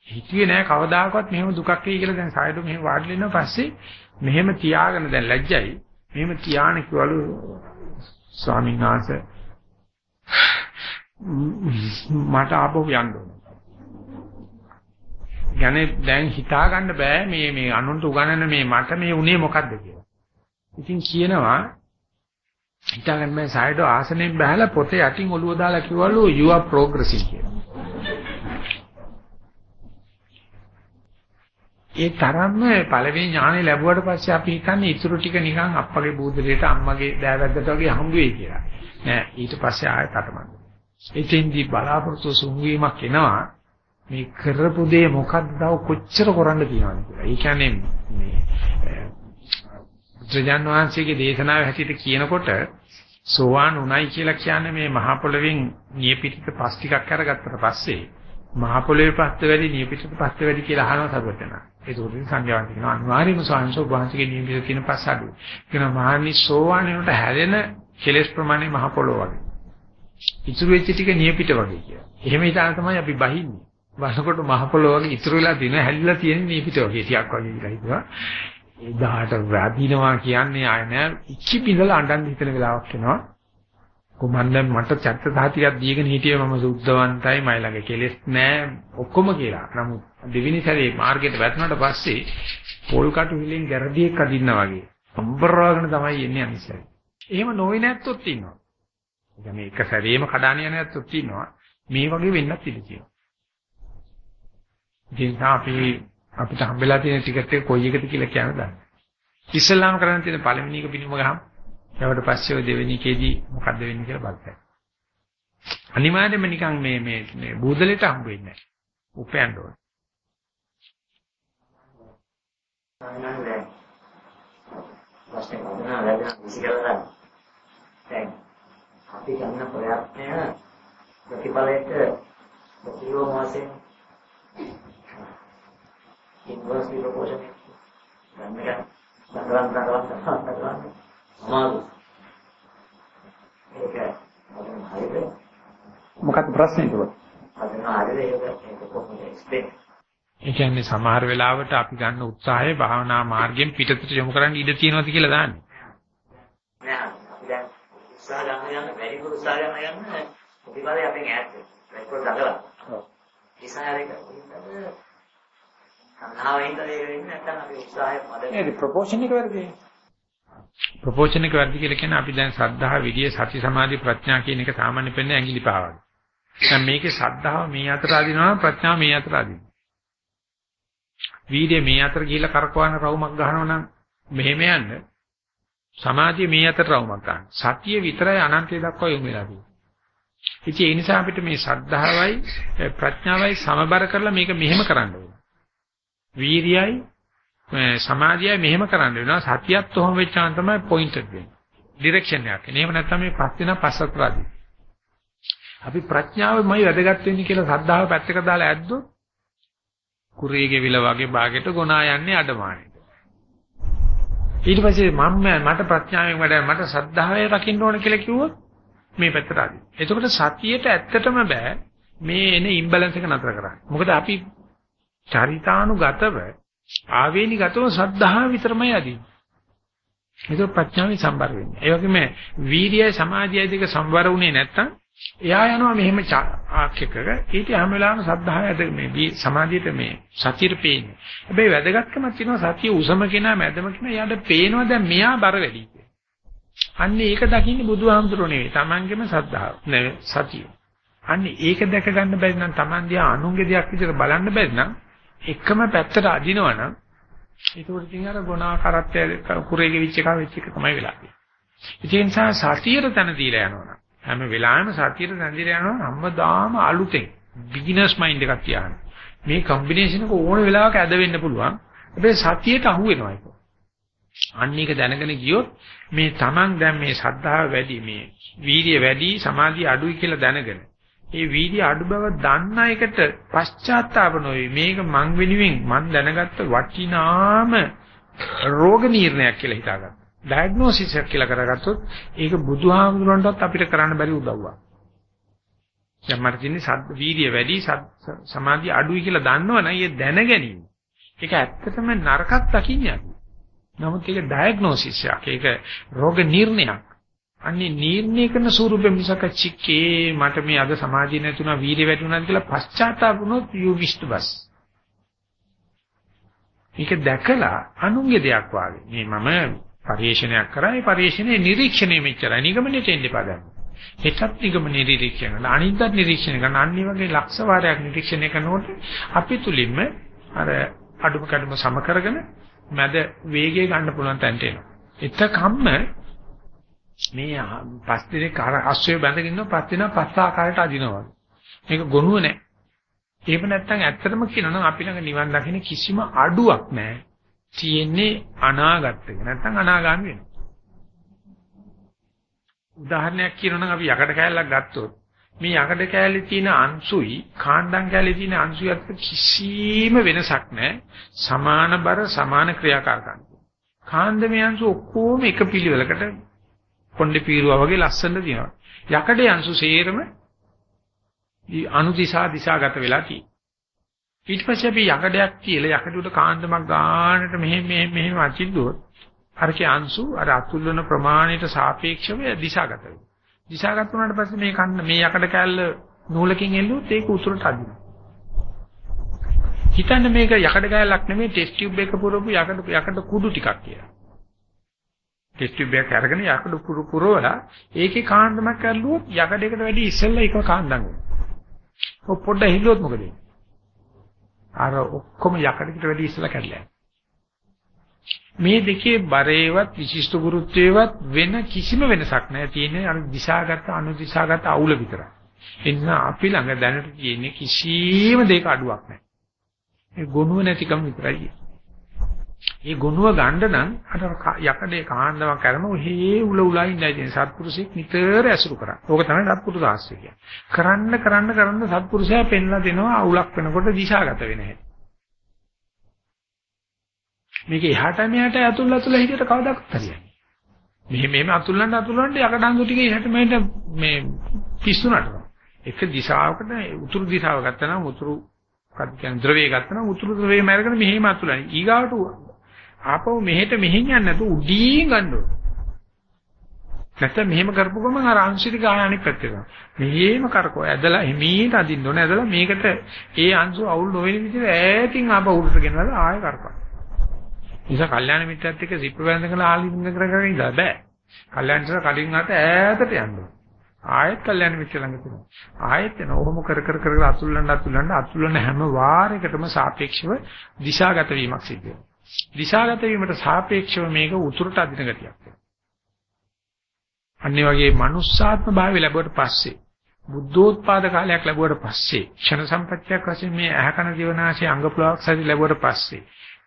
හිතුවේ නෑ කවදාකවත් මෙහෙම දුකක් වෙයි කියලා දැන් සායඩෝ මෙහෙම වාඩිලා ඉන්නවා පස්සේ මෙහෙම තියාගෙන දැන් ලැජ්ජයි. මෙහෙම තියාන කිවලු ස්වාමීන් වහන්සේ මට ආපහු යන්න ඕන. යන්නේ දැන් හිතා ගන්න බෑ මේ මේ අනුන්ට උගන්වන මේ මට මේ උනේ මොකද්ද කියලා. ඉතින් කියනවා හිතා ගන්න බෑ සායඩෝ ආසනෙන් බහලා පොතේ යටින් ඔළුව දාලා කිව්වලු you are progressing කියලා. ඒ තරම්ම පළවෙනි ඥානෙ ලැබුවට පස්සේ අපි හිතන්නේ ඊටු ටික නිකන් අප්පගේ බූදලේට අම්මගේ දෑවැද්දට වගේ හම්බ වෙයි කියලා. නෑ ඊට පස්සේ ආයෙත් අතමං. එතෙන්දී බලාපොරොත්තු සුන්වීමක් එනවා. මේ කරපු දේ මොකද්ද තව කොච්චර කරන්න තියනවද කියලා. ඒ කියන්නේ මේ බුදුජාන් වහන්සේගේ දේශනාව හැටියට කියනකොට සෝවාන් උණයි කියලා කියන්නේ මේ මහ පොළවෙන් නියපිටිත පස් ටිකක් අරගත්තට පස්සේ මහ පොළවේ පස්ත වැඩි නියපිටිත පස්ත වැඩි කියලා අහනවා සර්වඥා. ඒක උදින් සංඥාවක් කියනවා අනිවාර්යයෙන්ම ස්වාමීන් වහන්සේගේ නියපිටිත තියෙන පස් අඩු. කියනවා මහනි සෝවාන් වෙනකොට හැදෙන කෙලෙස් ප්‍රමාණය මහ පොළොව වගේ. ඉතුරු වෙච්ච ටික නියපිට වගේ කියලා. එහෙම හිතාන තමයි අපි බහින්නේ. බලනකොට මහ පොළොව වගේ ඉතුරු වෙලා තියෙන හැලිලා තියෙන නියපිට වගේ ටිකක් වගේ කියලා හිතුවා. එදාට වැදිනවා කියන්නේ ආය නෑ ඉච්චි පිඳලා අඬන් හිතන වෙලාවක් එනවා. කොමන්ද මට චත්ත සාතියක් දීගෙන හිටියේ මම සුද්ධවන්තයි මයි ළඟ කෙලෙස් නෑ ඔක්කොම කියලා. නමුත් දෙවෙනි සැරේ මාර්ගයට වැටුණාට පස්සේ පොල් කටු හිලෙන් ගැරඩියෙක් අදින්න වගේ. අම්බරවගෙන තමයි එන්නේ අනිසයි. එහෙම නොවේ නැත්තොත් ඉන්නවා. ඒ මේ එක සැරේම කඩාන යන නැත්තොත් ඉන්නවා. මේ වගේ වෙන්නත් ඉඩ තියෙනවා. ඉතින් අපි අපිට හම්බෙලා තියෙන ටිකට් එක කොයි එකද කියලා කියන්න දන්නේ. ඉස්සල්ලාම කරන්න තියෙන පළවෙනි එක පිළිම ගහම. ඊට පස්සේ ඔය දෙවෙනි එකේදී මොකද්ද වෙන්නේ කියලා බලන්න. අනිවාර්යයෙන්ම නිකන් මේ මේ මේ බූදලෙට හම්බ වෙන්නේ නැහැ. උපයන්න ඕන. ප්‍රශ්නේ වුණා ලැබෙන විසිකලා දැන් අපි කරන ප්‍රයත්නය ප්‍රතිඵලයට ප්‍රතිලෝම වශයෙන් ඉන්වර්ස්ලි ප්‍රොපෝෂන් ගන්න එක දකලන් දකලන් දකලන් දකලන් අමාරු ඒක මොකද හරිද මොකක්ද ප්‍රශ්නේ ඒක? අදන හරිද ඒක ඒක කොහොමද එක්ස්ප්ලේන් ඒ කියන්නේ සමහර වෙලාවට අපි ගන්න උත්සාහය භාවනා මාර්ගයෙන් පිටතට යොමු කරන්න ඉඩ තියෙනවද කියලා දාන්නේ. නෑ දැන් උත්සාහ ගන්න යන වැඩි උත්සාහ ගන්න යන ප්‍රතිඵලය අපෙන් ඈත් වෙනවා. ඒක දකලා. ඔව්. ඉස්සරහට සංහාවෙන් කරේ වෙන්නේ නැත්නම් අපි උත්සාහය මඩ නේද ප්‍රොපෝෂන් එක වැඩි. ප්‍රොපෝෂන් එක වැඩි කියලා කියන්නේ අපි දැන් සද්ධා විරිය සති සමාධි ප්‍රඥා කියන එක සාමාන්‍ය පෙන්නේ ඇඟිලි පාවගේ. දැන් මේකේ සද්ධාව මේ අතර අදිනවා ප්‍රඥාව මේ අතර අදිනවා. වීර්ය මේ අතර ගිහිල්ලා කරකවන රවුමක් ගහනවා නම් මෙහෙම යන්න සමාධිය මේ අතර රවුමක් ගන්න. සතිය විතරයි අනන්තය දක්වා යොමු වෙලා තියෙන්නේ. ඉතින් ඒ නිසා අපිට මේ ශ්‍රද්ධාවයි ප්‍රඥාවයි සමබර කරලා මේක මෙහෙම කරන්න ඕනේ. වීර්යයයි සමාධියයි මෙහෙම කරන්න වෙනවා. සතියත් ඔහොම වෙච්චාන් තමයි පොයින්ටඩ් වෙන්නේ. ඩිරෙක්ෂන් එකක්. එහෙම නැත්නම් මේ පස් වෙන පස්සත් රාදී. අපි ප්‍රඥාවමයි වැදගත් වෙන්නේ කියලා ශ්‍රද්ධාව පැත්තක දාලා ඇද්දොත් කුරේ ගෙවිල වගේ භාගයට ගොනා යන්නේ අඩමාණයට. ඊට පස්සේ මම මට ප්‍රඥාවෙන් වැඩ මට ශ්‍රද්ධාවය රකින්න ඕන කියලා කිව්වොත් මේ පැත්තට ආදි. එතකොට සතියේට ඇත්තටම බෑ මේ එන ඉම්බැලන්ස් එක නතර කරන්න. මොකද අපි චරිතානුගතව ආවේනිගතව ශ්‍රද්ධාව විතරමයි අදින්නේ. ඒක ප්‍රඥාවෙන් සම්බර වෙන්නේ. ඒ වගේම වීර්යය සමාධියයි දෙක සම්බර වුණේ නැත්තම් එයා යනවා මෙහෙම ආක්‍යකක ඊට හැම වෙලාවෙම සද්ධාය ඇද මේ සමාධියට මේ සතියට පේන්නේ. හැබැයි වැදගත්කමක් තියෙනවා සතිය උසම කෙනා මැදම කෙනා යාට පේනවා දැන් මෙයා බර වැඩි කියලා. අන්න ඒක දකින්නේ බුදුහාමුදුරුවෝ නෙවෙයි. Tamangeම සද්ධාව. නේ සතිය. අන්න ඒක දැක ගන්න බැරි නම් Taman දිහා අනුන්ගේ දෙයක් විදිහට බලන්න බැරි නම් එකම පැත්තට අදිනවනම් ඒක උඩ තියන අර ගුණා කරත්තය කුරේගේ විච් එක වෙච්ච එක තමයි වෙලා තියෙන්නේ. ඒ නිසා සතියට තන දීලා යනවනම් හැම වෙලාවෙම සතියට නැඳිලා යනවා හැමදාම අලුතෙන් බිග්ිනර්ස් මයින්ඩ් එකක් තියාගන්න. මේ කම්බිනේෂන් එක ඕන වෙලාවක ඇද වෙන්න පුළුවන්. හැබැයි සතියට අහු වෙනවා ඒක. අන්න ඒක දැනගෙන ගියොත් මේ Taman දැන් මේ ශ්‍රද්ධාව වැඩි මේ වීර්ය වැඩි සමාධිය අඩුයි කියලා දැනගෙන ඒ වීර්ය අඩු බව දන්න එකට පශ්චාත්තාප නොවේ. මේක මං වෙනුවෙන් මං දැනගත්ත වටිනාම රෝග නිర్ణයක් කියලා හිතාගත්තා. ඩයග්නොසිස් එකක් කියලා කරගත්තොත් ඒක බුදුහාමුදුරන්ටත් අපිට කරන්න බැරි උදව්වක්. දැන් මට තියෙන්නේ සද්ද වීර්ය වැඩි සමාධිය අඩුයි කියලා දන්නවනම් ඒ දැන ගැනීම. ඒක ඇත්තටම නරකක් දකින්නක්. නමුත් ඒක ඩයග්නොසිස් එකක්. ඒක රෝග නිర్ణයක්. අන්නේ නිర్ణය කරන ස්වරූපෙ මිසක චික්කේ මට මේ අද සමාධිය නැතුණා වීර්ය වැටුණා කියලා පශ්චාත්තාප වුණොත් you wished bus. මේක දැකලා අනුන්ගේ දෙයක් වාගේ. මේ මම පරිේශනයක් කරා ඒ පරිේශනයේ නිරීක්ෂණය මෙච්චරයි. නිගමනයට එන්න එපා ගන්න. හෙටත් නිගමනයේ නිරීක්ෂණය කරනවා. අනිද්දාත් නිරීක්ෂණය කරනවා. අනිත් වගේ ලක්ෂ වාරයක් නිරීක්ෂණය කරනකොට අපි තුලින්ම අර අඩුම කඩම සම කරගෙන මැද වේගය ගන්න පුළුවන් තැනට එනවා. එතකම්ම මේ පස් දිනක් අර අස්සය බැඳගෙන ඉන්නවා පස් දිනක් පස් ආකාරයට අදිනවා. මේක ගොනුව නැහැ. එහෙම නැත්නම් ඇත්තටම කියනවා නම් අපි ළඟ නිවන් දකින්න කිසිම අඩුවක් නැහැ. තියෙන්නේ අනාගත එක. නැත්නම් අනාගාමී වෙනවා. උදාහරණයක් කියනවා නම් අපි යකඩ කෑල්ලක් ගත්තොත් මේ යකඩ කෑල්ලේ තියෙන අංශුයි කාණ්ඩම් කෑල්ලේ තියෙන අංශුයි අතර කිසිම වෙනසක් නැහැ. සමාන බර සමාන ක්‍රියාකාරකම්. කාණ්ඩමේ අංශු ඔක්කොම එක පිළිවෙලකට කොණ්ඩේ පීරුවා වගේ ලස්සනට තියෙනවා. යකඩේ අංශු සේරම අනුදිශා දිශාගත වෙලා තියෙනවා. ඊට පස්සේ අපි යකඩයක් කියලා යකඩුවට කාන්දමක් ගානට මෙහෙම මෙහෙම මෙහෙම අචිද්දුවොත් අරකේ අංශු අර අතුල් වෙන ප්‍රමාණයට සාපේක්ෂව දිශාගත වෙනවා. දිශාගත වුණාට පස්සේ මේ කන්න මේ යකඩ කෑල්ල නූලකින් එල්ලුවොත් ඒක උතුරට අදිනවා. හිතන්න මේක යකඩ කෑල්ලක් නෙමෙයි ටෙස්ට් ටියුබ් එක පුරවපු යකඩ යකඩ කුඩු ටිකක් කියලා. ටෙස්ට් ටියුබ් එකක් අරගෙන යකඩ පුරු පුරවලා ඒකේ කාන්දමක් ඇල්ලුවොත් යකඩයකට වැඩි ඉස්සෙල්ලා ඒක කාන්දම් වෙනවා. ඔය පොඩ්ඩ හිල්ලුවොත් මොකද වෙන්නේ? අර ඔක්කොම යකඩකට වැඩි ඉස්සලා කැඩලා මේ දෙකේ බරේවත් විශිෂ්ට ගුරුත්වයේවත් වෙන කිසිම වෙනසක් නැහැ. තියෙන්නේ අර දිශාගත අනුදිශාගත අවුල විතරයි. ඒ නිසා අපි ළඟ දැනට තියෙන්නේ කිසිම දෙයක අඩුවක් නැහැ. ඒ ගොනුව නැතිකම විතරයි. ඒ ගොනුව ගන්න නම් අර යකඩේ කාන්දමක් කරන ඔහේ උල උලා ඉඳලා තියෙන සත්පුරුෂෙක් නිතර ඇසුරු කරා. ඕක තමයි සත්පුරුෂ ආශ්‍රය කියන්නේ. කරන්න කරන්න කරන්න සත්පුරුෂයා පෙන්ලා දෙනවා අවුලක් වෙනකොට දිශාගත වෙන හැටි. මේක එහාට මෙහාට අතුල් අතුල් හිටියට කවදාවත් හරියන්නේ. මෙහෙම මෙහෙම අතුල්ලන්න අතුල්ලන්න යකඩංගු ටික එහාට මෙහාට මේ පිස්සුනට. එක දිශාවකට උතුරු දිශාව ගත්තා නම් උතුරු මොකක්ද කියන්නේ ද්‍රවය ගත්තා නම් උතුරු ද්‍රවයම අරගෙන මෙහෙම අතුලන්නේ. ඊගාවට ආපහු මෙහෙට මෙහෙන් යන්නේ නැතු උඩින් ගන්න ඕනේ. නැත්නම් මෙහෙම කරපු ගමන් අර අංශික ගාන අනිත් පැත්තට යනවා. මෙහෙම කරකෝ ඇදලා හිමීට අදින්න ඕනේ. ඇදලා මේකට ඒ අංශු අවුල් නොවන විදිහට ඈතින් ආපහු උඩට ගෙනවලා ආයෙ කරපන්. නිසා කල්යාණ මිත්‍රයත් එක්ක සිප්ප වැඳගෙන ආලින්ග කර කර ඉඳලා බෑ. කල්යාණ මිත්‍ර කලින් අත ඈතට යන්න ඕනේ. ආයෙත් කල්යාණ මිත්‍ර ළඟ තියෙනවා. ආයෙත් එන ඔහොම කර කර කර අතුල්ලන්න අතුල්ලන්න අතුල්ලන හැම වාරයකටම සාපේක්ෂව දිශාගත වීමක් සිද්ධ වෙනවා. දිශාගත වීමට සාපේක්ෂව මේක උතුරට අදින ගතියක් වෙනවා. අනිත් වගේ manussාත්ම භාවය ලැබුවට පස්සේ බුද්ධෝත්පාද කාලයක් ලැබුවට පස්සේ ක්ෂණ සම්පත්තියක් වශයෙන් මේ ඇහැකන දිවනාශය අංග පුලාවක් සැදි ලැබුවට පස්සේ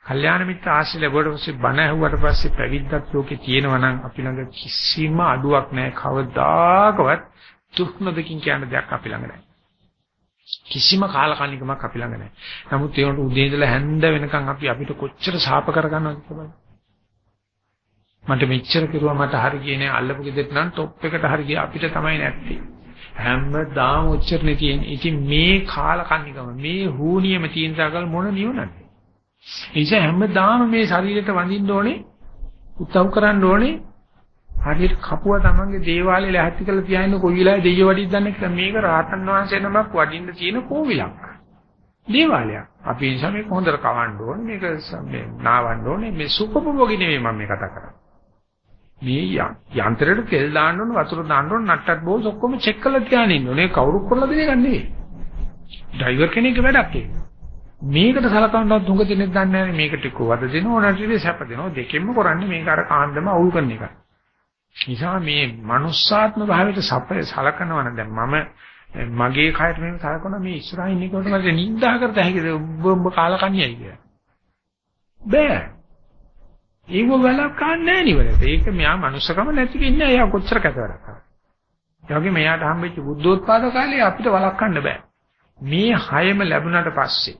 කල්යාණ මිත්‍ර ආශ්‍රය ලැබුවට පස්සේ බණ ඇහුවට පස්සේ පැවිද්දක් ලෝකේ තියෙනවා නම් අපි ළඟ කිසිම අඩුවක් නැහැ කවදාකවත් දුක් නොදකින් කියන දෙයක් අපි ළඟ නැහැ කිසිම කාලකන්නිකමක් අපි ළඟ නැහැ. නමුත් ඒකට උදේ ඉඳලා හැන්ද වෙනකන් අපි අපිට කොච්චර ශාප කරගන්නවද කියලා. මට මෙච්චර කිරුවා මට හරි ගියේ නෑ අල්ලපු ගෙදරට නම් টොප් එකට හරි ගියා අපිට තමයි නැත්තේ. හැමදාම ඔච්චරනේ තියෙන්නේ. ඉතින් මේ කාලකන්නිකම මේ හූනියම තියෙන තාකල් මොන නිවනද? ඒ නිසා හැමදාම මේ ශරීරයට වඳින්න ඕනේ උත්සව කරන්න ඕනේ හරියට කපුවා තමන්ගේ දේවාලේ ලැහැත්ති කරලා තියාගෙන කොයි වෙලාවෙ දෙයියෝ වඩින්න දන්නේ කියලා මේක රාතන් වහන්සේ නමක් වඩින්න තියෙන කෝවිලක්. දේවාලයක්. අපි ඒ නිසා මේක හොඳට කවන්න ඕනේ. මේක මේ නාවන්න ඕනේ. මේ සුඛභෝගී නෙවෙයි මම මේ කතා කරන්නේ. මේ යන්ත්‍රයට තෙල් දාන්න ඕන වතුර දාන්න ඕන නට්ටත් බෝස් ඔක්කොම චෙක් කරලා තියාගෙන ඉන්න ඕනේ. කවුරු කරලා දෙන එක නෙවෙයි. ඩ්‍රයිවර් කෙනෙක්ගේ වැඩක් ඒක. මේකට සලකන්නවත් තුඟ දෙනෙක් දන්නේ නැහැ. මේකට කොවද දෙනව ඕනට සැප දෙනව දෙකෙන්ම කරන්නේ මේක අර කාන්දම අවුල් කරන එකයි. නිසා මේ manussාත්ම භාවයට සපය සලකනවා නම් දැන් මම මගේ කයට මේක සලකනවා මේ ඉස්සරහින් ඉන්නකොට මට නිඳා කරත හැකිද ඔබ ඔබ කාලකන්‍යයි කියලා. බෑ. ඒව වල කන්නේ නෑ නිවලට. ඒක මෙයා manussකම නැති කෙනා එයා කොච්චර කැතවරක් කරා. ඒ වගේ මෙයාට හම්බෙච්ච බුද්ධෝත්පාද කාලේ අපිට වළක්වන්න බෑ. මේ හයම ලැබුණාට පස්සේ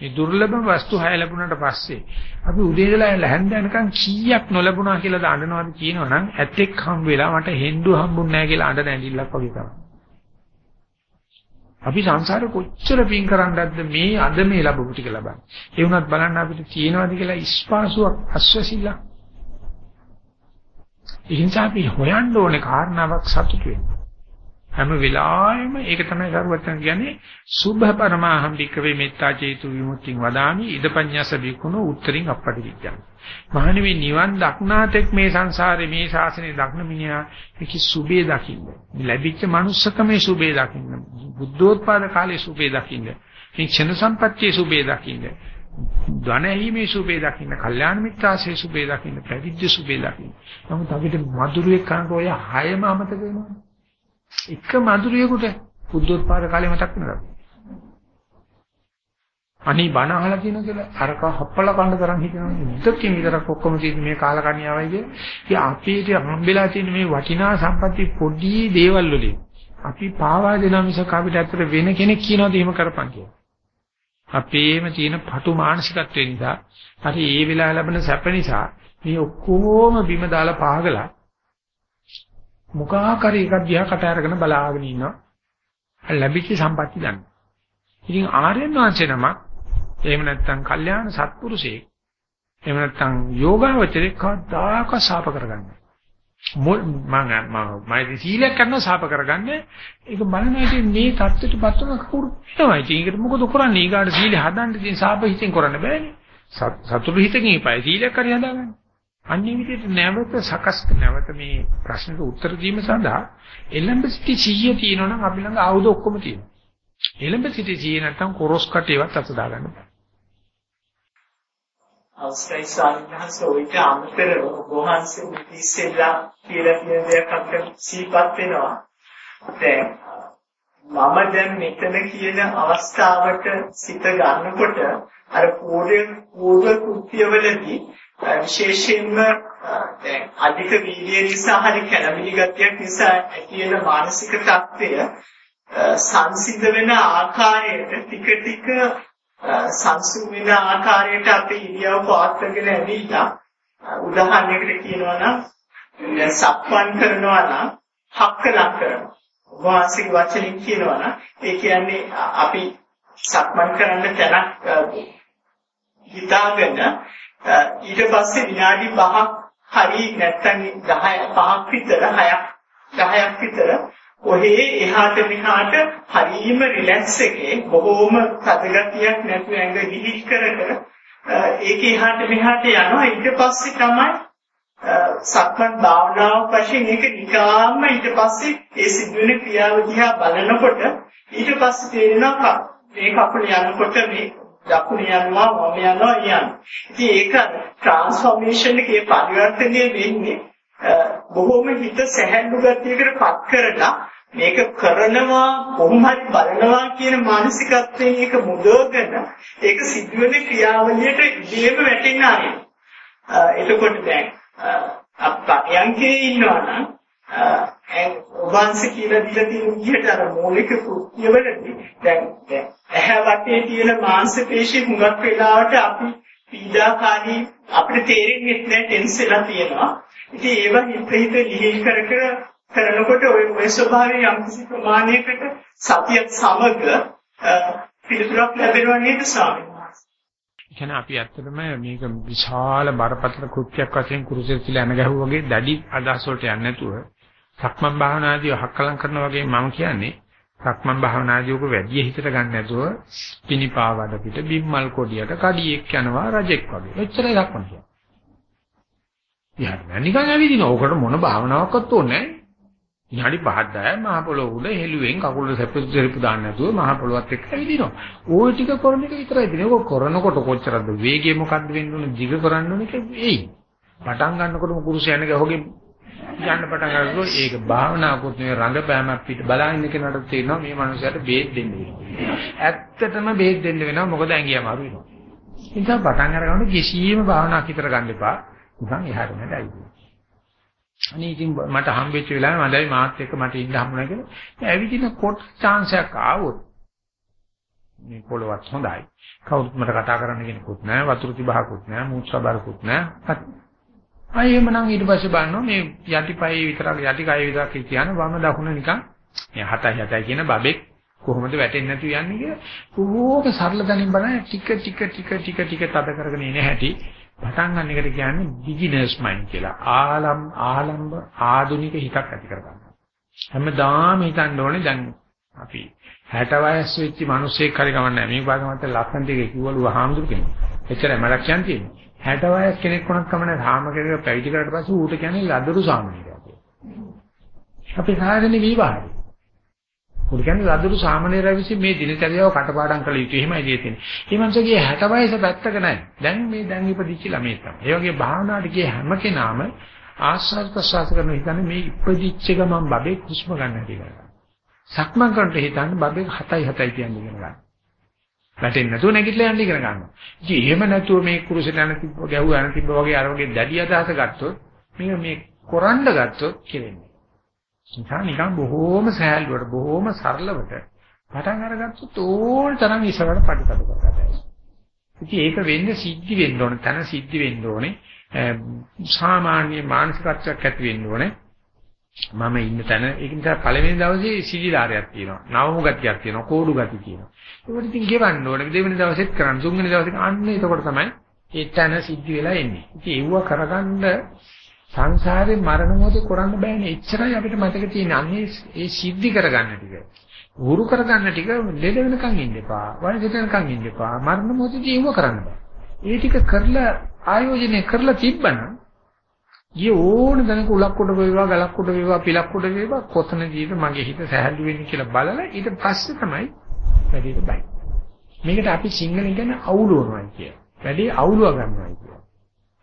මේ දුර්ලභ වස්තු හය ලැබුණාට පස්සේ අපි උදේ ඉඳලා හැන්ද යනකම් කීයක් නොලැබුණා කියලා දාන්නවද කියනවනම් ඇත්තෙක් හම් වෙලා මට හෙන්ඩු හම්බුන්නේ නැහැ කියලා අඬ නැඳිල්ලක් වගේ තමයි. අපි සංසාරේ කොච්චර පින් කරන්නද මේ අද මේ ලැබපු ටික ලබන්නේ. ඒ වුණත් බලන්න අපිට තියෙනවද කියලා ඉස්පාසුවක් අස්වැසිල්ල. ඒ නිසා අපි හොයන්න ඕනේ කාරණාවක් සතුටු වෙන්න. හැම වෙලාවෙම ඒක තමයි කරුවචන කියන්නේ සුභ පරමාහම් වික්‍රේ මෙත්තා චේතු විමුක්තිං වදාමි ඉදපඤ්ඤස බිකුණු උත්තරින් අපටි විඥාන. මහණෙනි නිවන් දක්නාතෙක් මේ සංසාරේ මේ ශාසනය දක්න මිනිහා මේක සුභේ දකින්න. ලැබිච්ච manussකමේ සුභේ දකින්න. බුද්ධෝත්පාද කාලේ සුභේ දකින්න. මේ ක්ෂණ සම්පත්තියේ සුභේ දකින්න. ධනෙහිමේ සුභේ දකින්න. කල්යාණ මිත්‍රාසේ සුභේ දකින්න. පැවිද්ද සුභේ දකින්න. නමුත් අපිට මధుරයක් කරනකොට ඔය හයම අමතක වෙනවා. එක මధుරියෙකුට බුද්ධෝත්පාද කාලේ මතක් වෙනවා. අනී බණ අහලා තියෙන කියලා අරක හප්පල කන්න තරම් හිතනවා. මුදකින් විතරක් ඔක්කොම තියෙන මේ කාලකන්‍යාවයි කිය. ඉතින් අපිට හම්බෙලා තියෙන මේ වටිනා සම්පatti පොඩි දේවල් වලින් අපි පාවා දෙනා මිසක අපිට ඇත්තට වෙන කෙනෙක් කියනවාද එහෙම කරපන් කියලා. අපේම තියෙන පටු මානසිකත්වය නිසා හරි ඒ වෙලාව ලැබෙන සැප නිසා මේ ඔක්කොම බිම දාලා පාගලා මොකක් හරි එකක් දිහා කට අරගෙන බලාගෙන ඉන්නවා. ලැබිච්ච සම්පatti ගන්න. ඉතින් ආර්යයන් වහන්සේ නමක් එහෙම නැත්නම් කල්යාණ සත්පුරුෂයෙක් එහෙම නැත්නම් යෝගාවචරේ කවදාක ශාප කරගන්නේ. මම මම මම සීලයක් කරනවා ශාප කරගන්නේ. ඒක බලනවා ඉතින් මේ தත්ත්වයටපත් වෙන කවුරු වෙනවා. ඉතින් ඒකට මොකද කරන්නේ? ඊගාට සීලය හදන්න ඉතින් ශාප හිතෙන් කරන්න බෑනේ. සතුරු හිතකින් ඉපයි සීලයක් හරි හදාගන්න. අන්නේ විදිහට නැවත සකස් නැවත මේ ප්‍රශ්නට උත්තර දීම සඳහා එළඹ සිටි සිහිය තියෙනවා නම් අපි ළඟ ආයුධ ඔක්කොම තියෙනවා. එළඹ සිටි සිහිය නැත්තම් කොරස් කටේවත් අත දාගන්න බෑ. අවස්ථයි සාමිනහස ඔයිට අමතරව වහන්සේ ඉතිසෙල්ලා කියලා කියන දෙයක් අපිට සිහිපත් වෙනවා. දැන් මම දැන් මෙතන කියන අවස්ථාවට සිත ගන්නකොට අර පූර්ව පූර්ව කෘත්‍යවලදී විශේෂයෙන්ම දැන් අධික වීර්ය නිසා හරි කැළඹිලි ගතියක් නිසා ඇති වෙන මානසික තත්ත්වය සංසිඳ වෙන ආකාරයට ටික ටික සංසුන් වෙන ආකාරයට අපේ ඉරියව් පවත්වාගෙන ඇවිල්ලා උදාහරණයකට කියනවා නම් දැන් සක්මන් කරනවා නම් හක්කලක් කරනවා. වාසික වචනින් කියනවා නම් ඒ කියන්නේ අපි සක්මන් කරන්න තැනක් හිතාගෙන ඊට පස්සේ විනාඩි 5ක් හරි නැත්තම් 10 5ක් විතර 6ක් 10ක් විතර ඔහේ එහාට මෙහාට හරීම රිලැක්ස් එකේ බොහෝම තදගතියක් නැතුව ඇඟ දිහිත් කර කර ඒක එහාට මෙහාට යනවා. ඊට පස්සේ තමයි සක්මන් භාවනාව වශයෙන් ඒක නිකාම්ම ඊට පස්සේ ඒ සිදුවෙන ක්‍රියාව දිහා බලනකොට ඊට පස්සේ තේරෙනවා මේ කකුල යනකොට මේ දකුණ යනවා වම යනවා යනවා. ඉතින් ඒක ට්‍රාන්ස්ෆෝමේෂන් එකේ පරිවර්තනය වෙන්නේ බොහොම හිත සැහැල්ලු ගතියකට පත් කරලා මේක කරනවා කොහොම හරි බලනවා කියන මානසිකත්වයෙන් ඒක මුදවගෙන ඒක සිදුවෙන ක්‍රියාවලියට ඉබේම වැටෙන්න ආරෙයි. එතකොට දැන් අපයන්කේ ඉන්නවා නම් ඔබන්ස කියලා දීලා තියෙන විදිහට අර මූලික කෘත්‍යවලදී දැන් දැන් ඇහැ වටේ තියෙන මාංශ පේශි හුඟක් වෙලාවට අපි පීඩාකාරී අපිට තේරෙන්නේ නැහැ ටෙන්ස් වෙලා තියෙනවා. ඉතින් ඒවා හිත හිත ලිහිල් කර කර කරනකොට ওই ওই ස්වභාවයෙන් යම්කිසි ප්‍රමාණයකට සතිය සමග පිළිතුරක් ලැබෙනවා නේද ස්වාමීන් වහන්සේ? කියන්නේ අපි ඇත්තටම මේක විශාල බරපතල කෘත්‍යයක් වශයෙන් කුරුසෙත් කියලා එන ගැහුවා වගේ දැඩි අදහස් වලට යන්නේ නැතුව සක්මන් භාවනාදී හක්කලම් කරනවා වගේ මම කියන්නේ සක්මන් භාවනාදී උක වැඩි හිතට ගන්න නැතුව පිනිපාවඩ පිට බිම්මල් කොඩියට කඩියෙක් යනවා රජෙක් වගේ. එච්චරයි සක්මන් කියන්නේ. යහන්න නිකන් ඇවිදින. ඕකට මොන භාවනාවක්වත් ඕනේ නැහැ. විනාඩි 5ක් 10ක් මහ පොළොව උඩ හෙළුවෙන් කකුල සැපසු සෙරපු දාන්න නැතුව මහ පොළොවත් එක්ක ඇවිදිනවා. ওই ටික කරන එක විතරයි දිනේ. ඔක කරනකොට කොච්චරද වේගය මොකද්ද වෙන්න ඕනේ? දිග කරන්න ඕනේ එයි. පටන් ගන්නකොටම කුරුස යන ගහෝගේ යන්න පටන් ගන්නකොට ඒක භාවනාවකුත් නෙවෙයි රඟපෑමක් පිට බලන කෙනාට තේරෙනවා මේ මනුස්සයාට බේත් දෙන්න වෙනවා. ඇත්තටම බේත් දෙන්න වෙනවා මොකද ඇඟිය අමාරු වෙනවා. ඒ නිසා පටන් අරගන්න කිසියම් භාවනාවක් විතර ගන්න එපා. නිකන් එහාට මෙහාට ඇවිදින්න. අනේ ඉතින් මට හම්බෙච්ච වෙලාවේ මඩයි මාත් එක්ක මට ඉන්න හම්බුනා කියලා. ඇවිදින කොට chance එකක් ආවොත් මේ පොළවත් හොඳයි. කවුරුත් මට කතා කරන්න කෙනෙකුත් නැහැ, වතුර තිබහකුත් නැහැ, මූත්‍රාබරකුත් නැහැ. අය එමනම් ඊට පස්සේ බලනවා මේ යටිපයේ විතරක් යටි කය විතරක් කියන වම දකුණ නිකන් මේ හතයි හතයි කියන බබෙක් කොහොමද වැටෙන්නේ නැතු යන්නේ කියලා කොහොම සරල දැනින් බලන ටික ටික ටික ටික ටික තද කරගෙන ඉන හැටි පටන් ගන්න එකට කියන්නේ බිග්ිනර්ස් මයින්ඩ් කියලා. ආලම් ආලම්බ ආධුනික හිතක් ඇති කර ගන්න. හැමදාම හිතන්න ඕනේ දැන් අපි 60 වයස් වෙච්ච මිනිස්සෙක් හරි ගමන්නේ මේ භාගමත් ලස්සන දෙක කිව්වලු වහාමුදුර කෙනෙක්. එච්චරයි මලක් කියන්නේ. 60 වයස් කෙනෙක් වුණත් කමන්නේ සාම කෙනෙක් පැවිදි කරලා පස්සේ ඌට කියන්නේ ලදරු සාමණේරයා කියලා. අපි සාධනේ විවාහයි. උඩ කියන්නේ ලදරු සාමණේරයා විසින් මේ දිනචරියාව කටපාඩම් කළ යුතු එහෙමයි ඉතින් තියෙන්නේ. මේ මනුස්සගේ 60 වයස පැත්තක නැහැ. දැන් මේ දැන් ඉපදිච්ච ළමයි තමයි. ඒ වගේ භාවනාවට ගිය හැම කෙනාම ආස්වාද ප්‍රසආස කරන හිතන්නේ මේ ඉපදිච්ච ගමන් බබේ කුස්ම ගන්න කියලා. සක්මන් කරනට හිතන්නේ බබේ 7යි 7යි කියන්නේ ඉගෙන ගන්න. වැටෙන්නේ නැතුව නැගිටලා යන්න ඉගෙන ගන්නවා. ඉතින් එහෙම නැතුව මේ කුරුසෙට යන තිබ්බ ගැහුව යන තිබ්බ වගේ අර වගේ දැඩි අදහස ගත්තොත් මේක මේ කොරන්න ගත්තොත් කෙරෙන්නේ. නිසා නිකන් බොහෝම සෑහලුවට බොහෝම සරලවට පටන් අරගත්තොත් ඕන තරම් ඉස්සරහට පරිපද කරගන්නවා. ඉතින් ඒක වෙන්නේ සිද්ධි වෙන්න ඕනේ, තන සිද්ධි වෙන්න ඕනේ. සාමාන්‍ය මානසිකත්වයක් ඇති වෙන්න ඕනේ. මම ඉන්න තැන ඒක නිසා පළවෙනි දවසේ සිලිලාරයක් තියෙනවා. නවමු ගතියක් තියෙනවා. කෝඩු ගති තියෙනවා. ඒකට ඉතින් ගෙවන්න ඕනේ. දෙවෙනි දවසෙත් කරන්න. තුන්වෙනි දවසේ අන්න එතකොට තමයි ඒ තැන සිද්ධ වෙලා එන්නේ. ඉතින් ඒව කරගන්න සංසාරේ මරණ මොහොතේ කරන්න බෑනේ. එච්චරයි අපිට මතක තියෙන්නේ. අන්නේ ඒ සිද්ධි කරගන්න ටික. වුරු කරගන්න ටික ලෙඩ වෙනකන් ඉන්න එපා. වයසට වෙනකන් ඉන්න එපා. මරණ මොහොතේදී ඒව කරන්න බෑ. ඒ ටික කරලා ආයෝජනය කරලා තිබ්බනම් ගිය ඕන දණක උලක් උඩ වේවා ගලක් උඩ වේවා පිලක් උඩ වේවා කොතනදීද මගේ හිත සැහැල්ලු වෙන්නේ කියලා බලලා ඊට පස්සේ තමයි වැඩේට බයි. මේකට අපි සිංහලෙන් කියන්නේ අවුලවනවායි කිය. වැඩේ අවුලව ගන්නවායි කිය.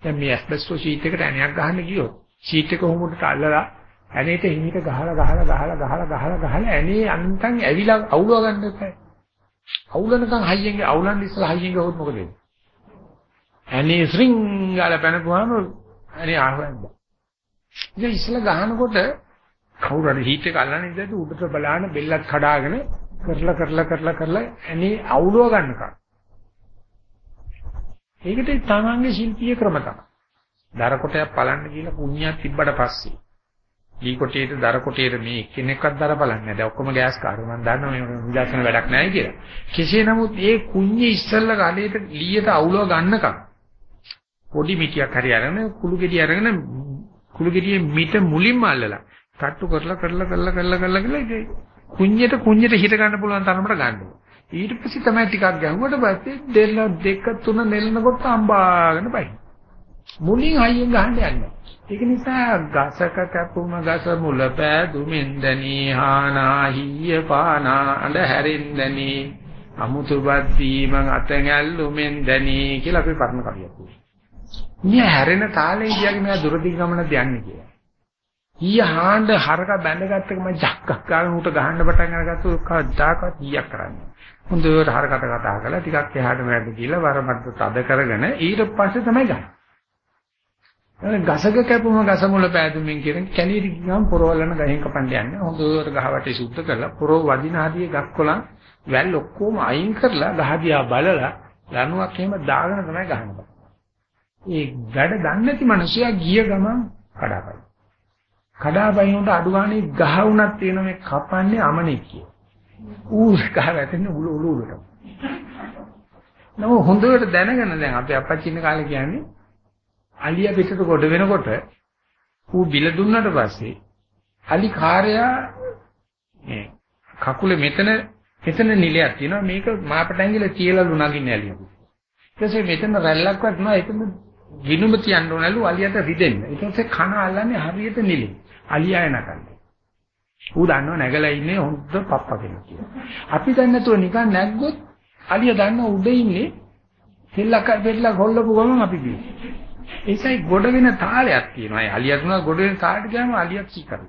දැන් මේ ඇස්බෙස්ටෝ ෂීට් එකට ඇණයක් ගහන්න ගියොත් ෂීට් එක හොමුඩට අල්ලලා ඇණේට හිමිට ගහලා ගහලා ගහලා ගහලා ගහලා ගහලා ඇණේ අන්තන් ඇවිලා අවුලව ගන්න එපා. අවුලනකම් හයියෙන් අවුලන් ඉස්සලා හයියෙන් ගහුවොත් මොකද වෙන්නේ? ඇණේ ශ්‍රින්ග් ගාලා පැනපුවාම අනේ ආහුවෙන්ද. ඉතින් ඉස්සලා ගහනකොට කවුරු හරි හීට් එක අල්ලන්නේ ඉඳලා උඩට බලාන බෙල්ලක් කඩාගෙන කරලා කරලා කරලා කරලා අනේ අවුලව ගන්නකම්. ඒකට තමන්ගේ ශිල්පීය ක්‍රම තමයි. දර කොටයක් බලන්න කියලා පුණ්‍යයක් තිබ්බට පස්සේ දී කොටේට දර කොටේට මේ එක්කෙනෙක්වත් දර බලන්නේ නැහැ. දැන් ඔක්කොම ගෑස් කාරෝ මම දන්නවා මේ විලාසන වැඩක් නැහැ කියලා. කෙසේ නමුත් ඒ කුඤ්ඤේ ඉස්සල්ලා ගලේට ලීයට අවුලව ගන්නකම් පොඩි මිටියක් හරි අරගෙන කුළු ගෙඩි අරගෙන කුළු ගෙඩියේ මිට මුලින්ම අල්ලලා තට්ටු කරලා කරලා කරලා කරලා කරලා කියලා ඉතින් කුඤ්ඤයට කුඤ්ඤයට හිට ගන්න පුළුවන් තරමට ගන්නවා. ඊට පස්සේ තමයි ටිකක් ගැහුවට පස්සේ දෙල්ල දෙක තුන නෙලනකොට අම්බාගෙන බයි. මුලින් අයියෙන් ගහන්න යන්නේ. ඒක නිසා ගසක කැපුම ගස මුල පෑදුමින් දනී හානාහිය පානා අඳ හැරෙන්දනී අමුතුබත් දීමන් අතෙන් ඇල්ලුමින් දනී කියලා අපි පරණ කවියක් තියෙනවා. මිය හැරෙන තාලේ ඉඳියාගේ මෙයා දුරදිග ගමනද යන්නේ කියලා. ඊය හාඬ හරක බැඳගත්ත එක මම ජක්කක් ගාලා උට ගහන්න පටන් අරගත්තොත් කවදාකවත් ඊයක් කරන්නේ. හොඳට හරකට කතා කරලා ටිකක් එහාට මෙහාට ගිහලා වරමඩ තද කරගෙන ඊට පස්සේ තමයි ගහන්නේ. ගසක කැපුම ගස මුල පෑදුමින් කියන කැලීරි ගියාම පොරවලන ගහෙන් කපන්න යන්නේ. හොඳට ගහවටේ සුද්ධ කරලා පොරව වදින හදියේ ගස් කොළන් වැල් ඔක්කොම අයින් කරලා ගහදියා බලලා ලණුවක් එහෙම දාගෙන තමයි ගහන්නේ. ඒ වැඩ දන්නේ නැති මිනිසයා ගිය ගමන් කඩාපයි. කඩාපයින්ට අඩුවානේ ගහ වුණත් තියෙන මේ කපන්නේ අමනේ කිය. ඌ ගහ වැටෙන්නේ උළු උළු උළට. නෝ හොඳට දැනගෙන දැන් අපේ අපච්චි ඉන්න කාලේ කියන්නේ අලියා පිටට කොට වෙනකොට ඌ බිල දුන්නට පස්සේ අලි කාර්යයා මේ කකුලේ මෙතන මෙතන නිලයක් තියෙනවා මේක මාපට ඇඟිල්ල තියලාලු නගින්නේ අලියා. ඊට පස්සේ මෙතන රැල්ලක්වත් නෑ එතන ගිනුම තියන්න ඕනලු අලියට රිදෙන්න. ඊට පස්සේ කන අල්ලන්නේ හරියට නිලි. අලියා එනකන්නේ. ඌ දන්නව නැගලා ඉන්නේ හොඳ පප්පා කෙනෙක් කියලා. අපි දැන් නැතුව නිකන් නැග්ගොත් අලියා දන්නව උඩ ඉන්නේ දෙල්ලක් දෙල්ලක් හොල්ලපු ගමන් අපි ගියේ. ඒසයි ගොඩ වෙන තාලයක් තියෙනවා. ඒ අලියා තුන ගොඩ වෙන තාලෙට ගියාම අලියක් කීකරු.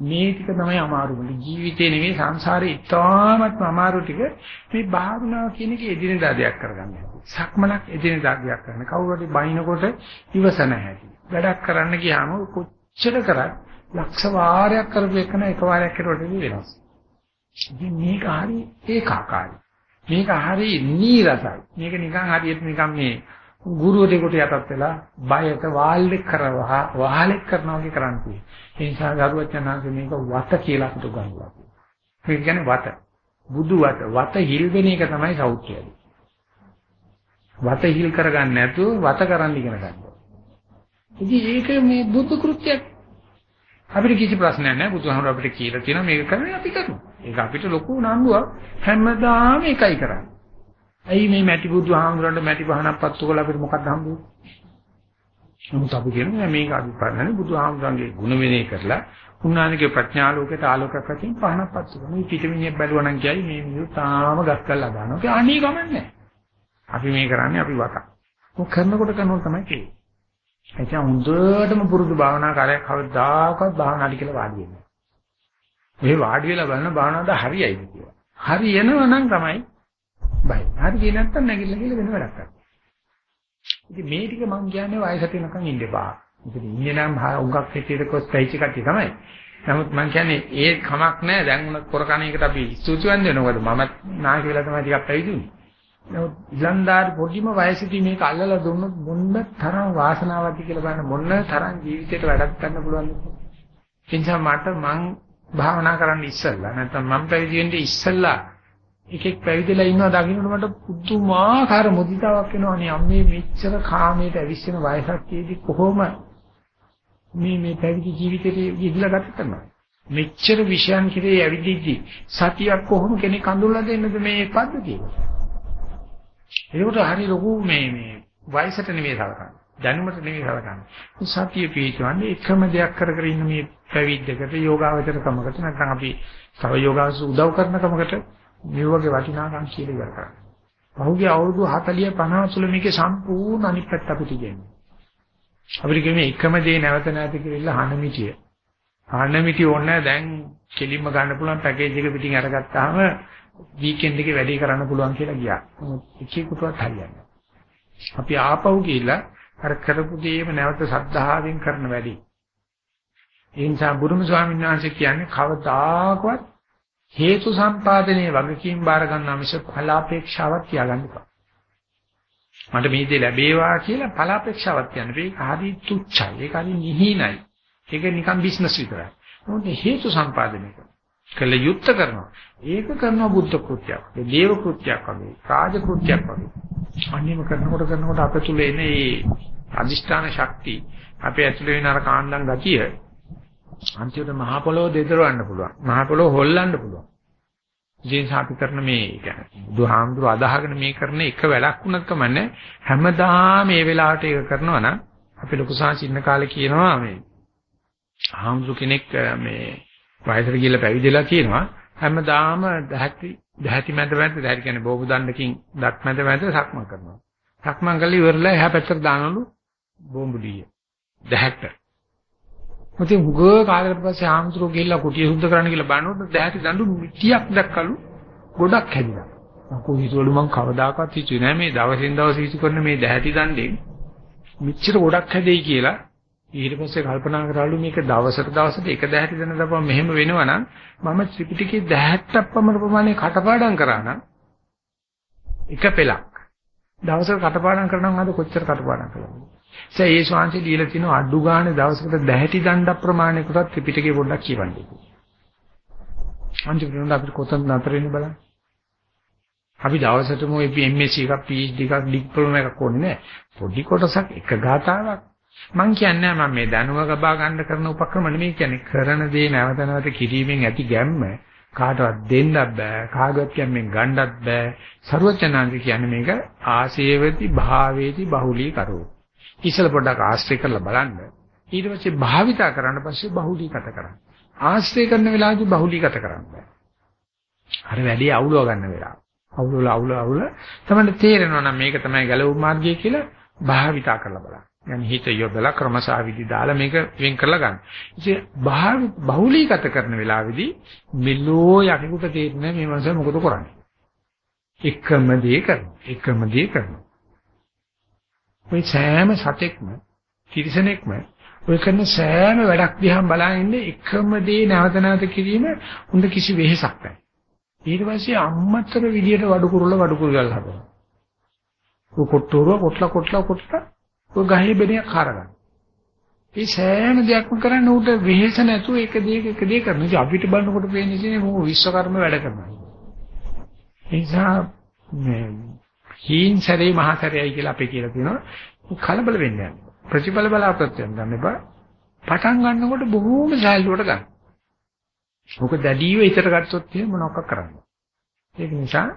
මේ ටික තමයි අමාරු වෙන්නේ. ජීවිතේ නෙවෙයි සංසාරේ ඉතාමත්ම අමාරු ටික මේ භාවනාව කියන එක එදිනෙදා දෙයක් කරගන්න. සක්මනක් එදිනෙදා දෙයක් කරන්න. කවුරු හරි බයිනකොට ඉවසන හැටි. වැඩක් කරන්න ගියාම කොච්චර කරත් ලක්ෂ වාරයක් කරපු එකන එක වාරයක් කරුවට වෙනස්. ඉතින් මේක හරි ඒකාකාරයි. මේක හරි නීරසයි. මේක නිකන් හරියට නිකන් මේ ගුරුවරයෙකුට යටත් වෙලා බයට වාල්ලෙක් කරවහා වහලෙක් කරනවා වගේ කරන්නේ. ඒ නිසා ගරුවචනාංශ මේක වත කියලා අපිට උගන්වනවා. මේක කියන්නේ වත. බුදු වත. වත හිල් වෙන එක තමයි සෞඛ්‍යය. වත හිල් කරගන්න නැතුව වත කරන්න ඉගෙන ගන්න. ඉතින් ඒක මේ බුදු කෘත්‍යයක්. අපිට කිසි ප්‍රශ්නයක් නැහැ. බුදුහාමුදුර අපිට කියලා තියෙනවා මේක කරන්නේ අපි කරනවා. ඒක අපිට ලොකු නම්බුවක් හැමදාම එකයි කරන්නේ. ඇයි මේ මැටි බුදුහාමුදුරන්ට මැටි පහනක් පත්තු කරලා අපිට මොකක්ද හම්බුනේ? නමුත් අපි කියන්නේ මේක අදිපරණනේ බුදුහාමුදුරන්ගේ ගුණ විනය කරලා උන්වහන්සේගේ ප්‍රඥා ලෝකයට ආලෝකයක් අතින් පහනක් පත්තු කරනවා. මේ පිටමිනියක් බැලුවා නම් කියයි මේ මිනිස්සු තාම ගස් කළා දානවා. ඒක අනී ගමන්නේ. අපි මේ කරන්නේ අපි වතක්. මොක කරනකොට කරනකොට තමයි කියන්නේ. ඒ කියන්නේ හොඳටම පුරුදු භාවනා කාර්යයක් කවදාකවත් භාවනාටි කියලා වාඩි වෙන්නේ. මේ වාඩි වෙලා බලන භාවනාවද හරියයිද කියලා. හරියනවා නම් තමයි බයි. හරිය නැත්තම් නැගිටලා කියලා වෙන වැඩක් කරන්න. ඉතින් මේ ටික මම කියන්නේ වයසට එනකන් ඉන්න එපා. ඉතින් ඉන්නේ නම් උඟක් හිතේට කොස් පැයිච කට්ටිය තමයි. නමුත් මම කියන්නේ ඒ කමක් නැහැ. දැන් උන කොරකණ එකට අපි ස්තුතිවන්ත වෙනවා. මොකද මම නාකි වෙලා තමයි ටිකක් පැවිදුනේ. නමුත් ඉලන්දාරි පොඩිම වයසේදී මේක අල්ලලා දුන්නොත් මොන්න තරම් වාසනාවක්ද කියලා බලන්න. මොන්න තරම් ජීවිතේට වැඩක් ගන්න පුළුවන්ද? ඒ නිසා මට මං භාවනා කරන්න ඉස්සෙල්ලා නැත්නම් මම පැවිදි වෙන්න ඉස්සෙල්ලා එකෙක් පැවිදිලා ඉන්නවා දකින්නට මට පුදුමාකාර මුදිතාවක් එනවා. නේ අම්මේ මෙච්චර කාමයට ඇවිස්සෙන වයසක් තියේදී කොහොම මේ මේ පැවිදි ජීවිතේ ඉහිලා ගත කරනවා? මෙච්චර විෂයන් කිරේ ඇවිදිද්දි සතියක් කොහොම කෙනෙක් අඳුරලා දෙන්නද මේ පද්ධතිය? ඒකට හරි ලොකු මේ මේ වයසට නෙමෙයි සලකන්නේ. දැනුමට නෙමෙයි සලකන්නේ. සතිය පිටවන්නේ එකම දෙයක් කර කර ඉන්න මේ පැවිද්දකට යෝගාවචර කමකට නැත්නම් අපි තව යෝගාවස උදව් කරන කමකට මේ වගේ වටිනාකම් කියලා ඉවර කරන්නේ. පහුගිය අවුරුදු 40 50 තුල මේකේ සම්පූර්ණ අනිත් පැත්ත අපිට ඉගෙනන්නේ. අපිට කියන්නේ එකම දේ නැවත නැවත කියලා හනමිටිය. හනමිටිය ඕනේ දැන් කෙලින්ම ගන්න පුළුවන් පැකේජ් එක පිටින් අරගත්තාම වීකෙන්ඩ් එකේ වැඩේ කරන්න පුළුවන් කියලා ගියා. එකෙකුටවත් හරියන්නේ නැහැ. අපි ආපහු ගිහිල්ලා අර කරපු දේම නැවත සද්ධාවෙන් කරන වැඩි. ඒ නිසා බුදුම ස්වාමීන් වහන්සේ කියන්නේ කවදාකවත් හේතු සම්පාදනයේ වගකීම් බාර ගන්නා මිස ඵලාපේක්ෂාවක් තියාගන්න එපා. මට මේ දේ ලැබේවා කියලා ඵලාපේක්ෂාවක් තියන්න බෑ. ඒක හරි තුච්චයි. ඒක හරි නිහිනයි. ඒක නිකන් බිස්නස් විතරයි. මොකද හේතු සම්පාදනය කරනවා. කළ යුත්ත කරනවා. ඒක කරනවා බුද්ධ කෘත්‍යයක්. ඒ දේව කෘත්‍යයක් වගේ, රාජ කෘත්‍යයක් වගේ. අන්නේම කරනකොට කරනකොට අප තුල එන මේ අදිෂ්ඨාන ශක්තිය අපේ ඇතුලේ වෙන අර කාණ්ඩම් ගතිය අන්තිමට මහ පොළොව දෙදරවන්න පුළුවන්. මහ පොළොව හොල්ලන්න පුළුවන්. ජීන්ස් අපි කරන මේ කියන්නේ බුදුහාමුදුර අදහගෙන මේ කරන එක වැඩක් වුණත් කමන්නේ හැමදාම මේ වෙලාවට ඒක කරනවා නම් අපි ලොකු සාචින්න කාලේ කියනවා මේ හාමුදුර කෙනෙක් මේ වයසට ගිහිල්ලා පැවිදිලා කියනවා හැමදාම දැහැටි දැහැටි මැද මැද දැහැටි කියන්නේ බෝබු දණ්ඩකින් දත් මැද මැද සක්මන් කරනවා. සක්මන් කරලා ඉවරලා එහා පැත්තට දානවලු බෝම්බුලිය. දැහැට. මුතින් හුග කාලයකට පස්සේ ආම්තුරු ගිහිල්ලා කුටිය සුද්ධ කරන්න කියලා බලනකොට දැහැටි දඬු මිටියක් දැක්කලු ගොඩක් හැදිලා. මම හිතුවලු මං කවදාකවත් හිතුවේ නෑ මේ දවසින් දවස හිතු කරන මේ දැහැටි දණ්ඩෙන් මිච්චර ගොඩක් හැදෙයි කියලා ඊට පස්සේ කල්පනා කරාලු මේක දවසට දවසට එක දැහැටි දෙන දපුවම මෙහෙම වෙනවනම් මම ත්‍රිපිටකයේ දැහැට්ටක් පමණ ප්‍රමාණය කටපාඩම් කරා නම් එක පෙලක් දවසකට කටපාඩම් කරනවා අද කොච්චර කටපාඩම් කළාද? ඒ ඒ ශාන්ති දීලා තිනු අඩු ගානේ දවසකට දැහැටි දණ්ඩ ප්‍රමාණයකට ත්‍රිපිටකේ පොඩ්ඩක් කියවන්නේ. අන්තිමට අපිට කොතනද නතර වෙන්නේ බලන්න. අපි දවසටම මේ MSc එකක් PhD එකක් ඩිප්ලෝමා එකක් ඕනේ නෑ. පොඩි කොටසක් එක ගාතාවක්. මං කියන්නේ මම මේ දැනුම ගබා ගන්න කරන උපක්‍රම නෙමෙයි කියන්නේ කරන දේ නැවත නැවත කිරීමෙන් ඇති ගැම්ම කාටවත් දෙන්නත් බෑ. කාගවත් කියන්නේ ගන්නත් බෑ. ਸਰවචනාංශ කියන්නේ මේක ආසේවති භාවේති බහුලී කරෝ. ඉස්සල පොඩ්ඩක් ආශ්‍රය කරලා බලන්න. ඊට පස්සේ භාවිතා කරන්න පස්සේ බහුලීගත කරන්න. ආශ්‍රය කරන වෙලාවදී බහුලීගත කරන්න බෑ. අර වැඩි අවුලව ගන්න වෙලාව. අවුල අවුල අවුල. තමයි තේරෙනවා නම් මේක තමයි ගැලවුම් මාර්ගය කියලා භාවිතා කරලා බලන්න. يعني හිත යොදලා ක්‍රමසාවිදි දාලා මේක වෙන් කරලා ගන්න. ඉතින් බහුලීගත කරන වෙලාවේදී මෙලෝ යකෙකුට තේරෙන්නේ මේ මනස මොකද කරන්නේ. එකම දේ කරනවා. එකම දේ කරනවා. මේ සෑම සතෙක්ම තිරිසනෙක්ම ඔය කරන සෑම වැඩක් දිහා බලන් ඉන්නේ එකම දේ නැවත නැවත කිරීම උන්ද කිසි වෙහෙසක් නැහැ. ඊට පස්සේ අම්මතර විදියට වඩු කුරුල වඩු කුරුල් හදනවා. ඔය කොට්ටෝරුව කොටලා කොටලා කොටලා ඔය ගහේ බෙනියක් හරගන්න. මේ සෑම දෙයක්ම කරන්න උට වෙහෙස නැතුව එක දෙයක එක දෙයක් කරනවා. ඉතින් අපිට බලනකොට පේන්නේ ඉතින් මොකෝ විශ්වකර්ම වැඩ කරනවා. ඒ නිසා මේ හීන් සැරේ මහා සැරේයි කියලා අපි කියලා තියෙනවා. කලබල වෙන්නේ නැහැ. ප්‍රතිඵල බලාපොරොත්තු වෙන්න ගන්න එපා. පටන් ගන්නකොට බොහෝම සෑල්ලුවට ගන්න. මොක දැඩිව හිතට ගත්තොත් එහෙම මොනවක් කරන්නේ. ඒක නිසා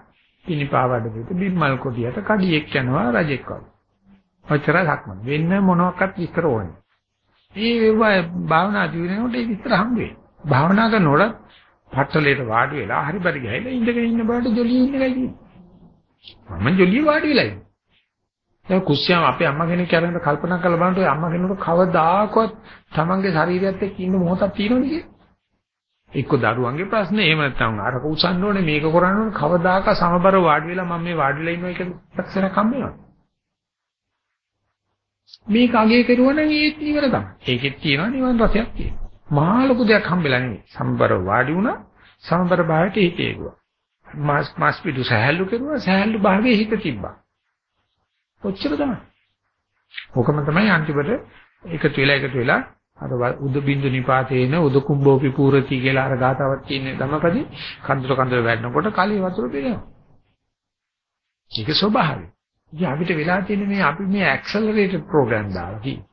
පිනිපාවඩ දෙත බිම්මල් කොටියට කඩියෙක් යනවා රජෙක් වගේ. ඔච්චර සක්මන්. වෙන්න මොනවාක්වත් විස්තර ඕනේ. මේ වේවා භාවනා දිනනකොට ඒ විස්තර හම්බ වෙයි. භාවනා කරනකොට පට්ටලයට වාඩි වෙලා හරි බරි ගහලා ඉඳගෙන ඉන්න බාට ජොලිය ඉන්න එකයි තියෙන්නේ. මම ජොලිය වාඩි වෙලා ඉන්නේ. දැන් කුස්සියම අපේ අම්මා කෙනෙක් කරගෙන කල්පනා කරලා බලනකොට අම්මා කෙනෙකුට කවදාකවත් තමන්ගේ ශරීරයත් එක්ක ඉන්න මොහොතක් තියෙනවද කියලා. එක්ක දරුවන්ගේ ප්‍රශ්නේ එහෙම නැත්නම් අරක උසන්න ඕනේ මේක කරන්න ඕනේ කවදාක සමබර වාඩි වෙලා මම මේ වාඩි වෙලා ඉන්නවා කියලා ලක්ෂණයක් හම්බ වෙනවා. මේක අගේ කරුවා නම් ඒත් නිවන තමයි. ඒකෙත් තියෙනවා නිවන රසයක් තියෙනවා. මහා ලොකු දෙයක් හම්බෙලා නෙවෙයි. සමබර වාඩි වුණා සමබර භාවයට හිතේ ගුවා. මාස් මාස් පිටු සහැල්ලු කරුවා සහැල්ලු භාවයේ හිත තිබ්බා. ඔච්චර තමයි. ඕකම තමයි අන්තිමට එකතු වෙලා එකතු වෙලා අර උද බින්දු නිපාතේන උද කුම්භෝපි පූරති කියලා අර ගාතාවක් තියෙන ධම්මපදි කන්දර කන්දර වැටෙනකොට කලී වතුර පිරෙනවා. ඒක ස්වභාවය. ඉතින් අපිට වෙලා තියෙන්නේ මේ අපි මේ ඇක්සලරේටඩ් ප්‍රෝග්‍රෑම් දාලා තියෙන්නේ.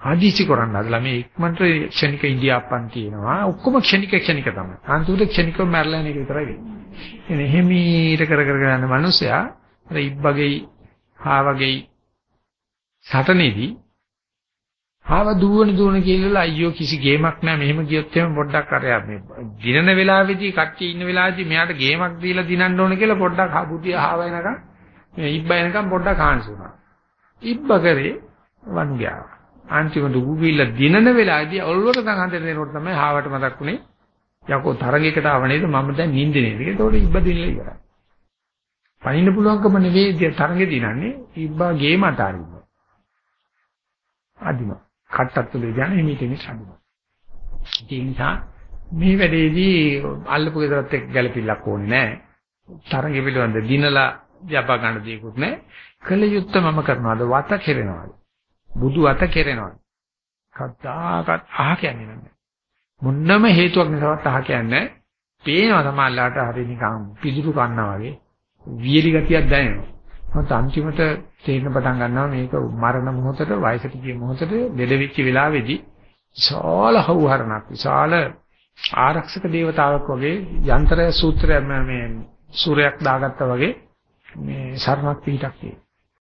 ආදීසි කරන්න හදලා මේ ඉක්මනට ක්ෂණික ඉන්දියාප්පන් තියෙනවා. ඔක්කොම ක්ෂණික ක්ෂණික තමයි. අන්තිමට ක්ෂණිකව මැරලා යන එක විතරයි වෙන්නේ. එනේ හිමීට කර කර යන මනුස්සයා අර ඉබ්බගේ හාවගේ සටනේදී ආව දුවන දුවන කියලා අයියෝ කිසි ගේමක් නැහැ මෙහෙම ගියොත් එහෙම පොඩ්ඩක් අර මේ දිනන වෙලාවේදී කට්ටිය ඉන්න වෙලාවේදී මෙයාට ගේමක් දීලා දිනන්න ඕන කියලා පොඩ්ඩක් බුද්ධිය ආව එනකම් මේ ඉබ්බ එනකම් පොඩ්ඩක් ආන්සි වුණා. ඉබ්බ කරේ වනු ගියා. අන්තිමට උගුවිල්ල දිනන වෙලාවේදී ඔල්වට තහඳ දෙනකොට තමයි හාවට මතක් වුණේ යකෝ තරගයකට ආව නේද මම දැන් නිින්දේ නේද ඒකෝට ඉබ්බ දිනලා ඉවරයි. පනින්න පුළුවන්කම නෙවෙයි තරගෙ දිනන්නේ ඉබ්බා ගේම අතාරින්න. අදිනවා. කට්ටත් තුල යන හිමිටෙනි සම්බුන. ඒ නිසා මේ වැඩේදී අල්ලපු ගෙදරත් එක්ක ගැළපිල්ලක් ඕනේ නැහැ. තරගෙ පිළිබඳ දිනලා යපා ගන්න දෙයක්වත් නැහැ. කළ යුත්තේ මම කරනවාද වත කෙරෙනවාද? බුදු වත කෙරෙනවාද? කද්දාකත් අහ කියන්නේ නැහැ. මොන්නම හේතුවක් නිසාවත් අහ කියන්නේ පේනවා සමහරලාට හරි නිකන් පිදුරු කන්නා වගේ වියලි ගතියක් දැනෙනවා. මොකද අන්තිමට තේරෙන පටන් ගන්නවා මේක මරණ මොහොතට වයසට ගිය මොහොතට දෙඩ වෙච්ච වෙලාවේදී විශාල හවුහරණක් විශාල ආරක්ෂක දේවතාවක් වගේ යන්ත්‍රය සූත්‍රය මේ සූර්යයක් දාගත්තා වගේ මේ සරණක් පිටක් තියෙනවා.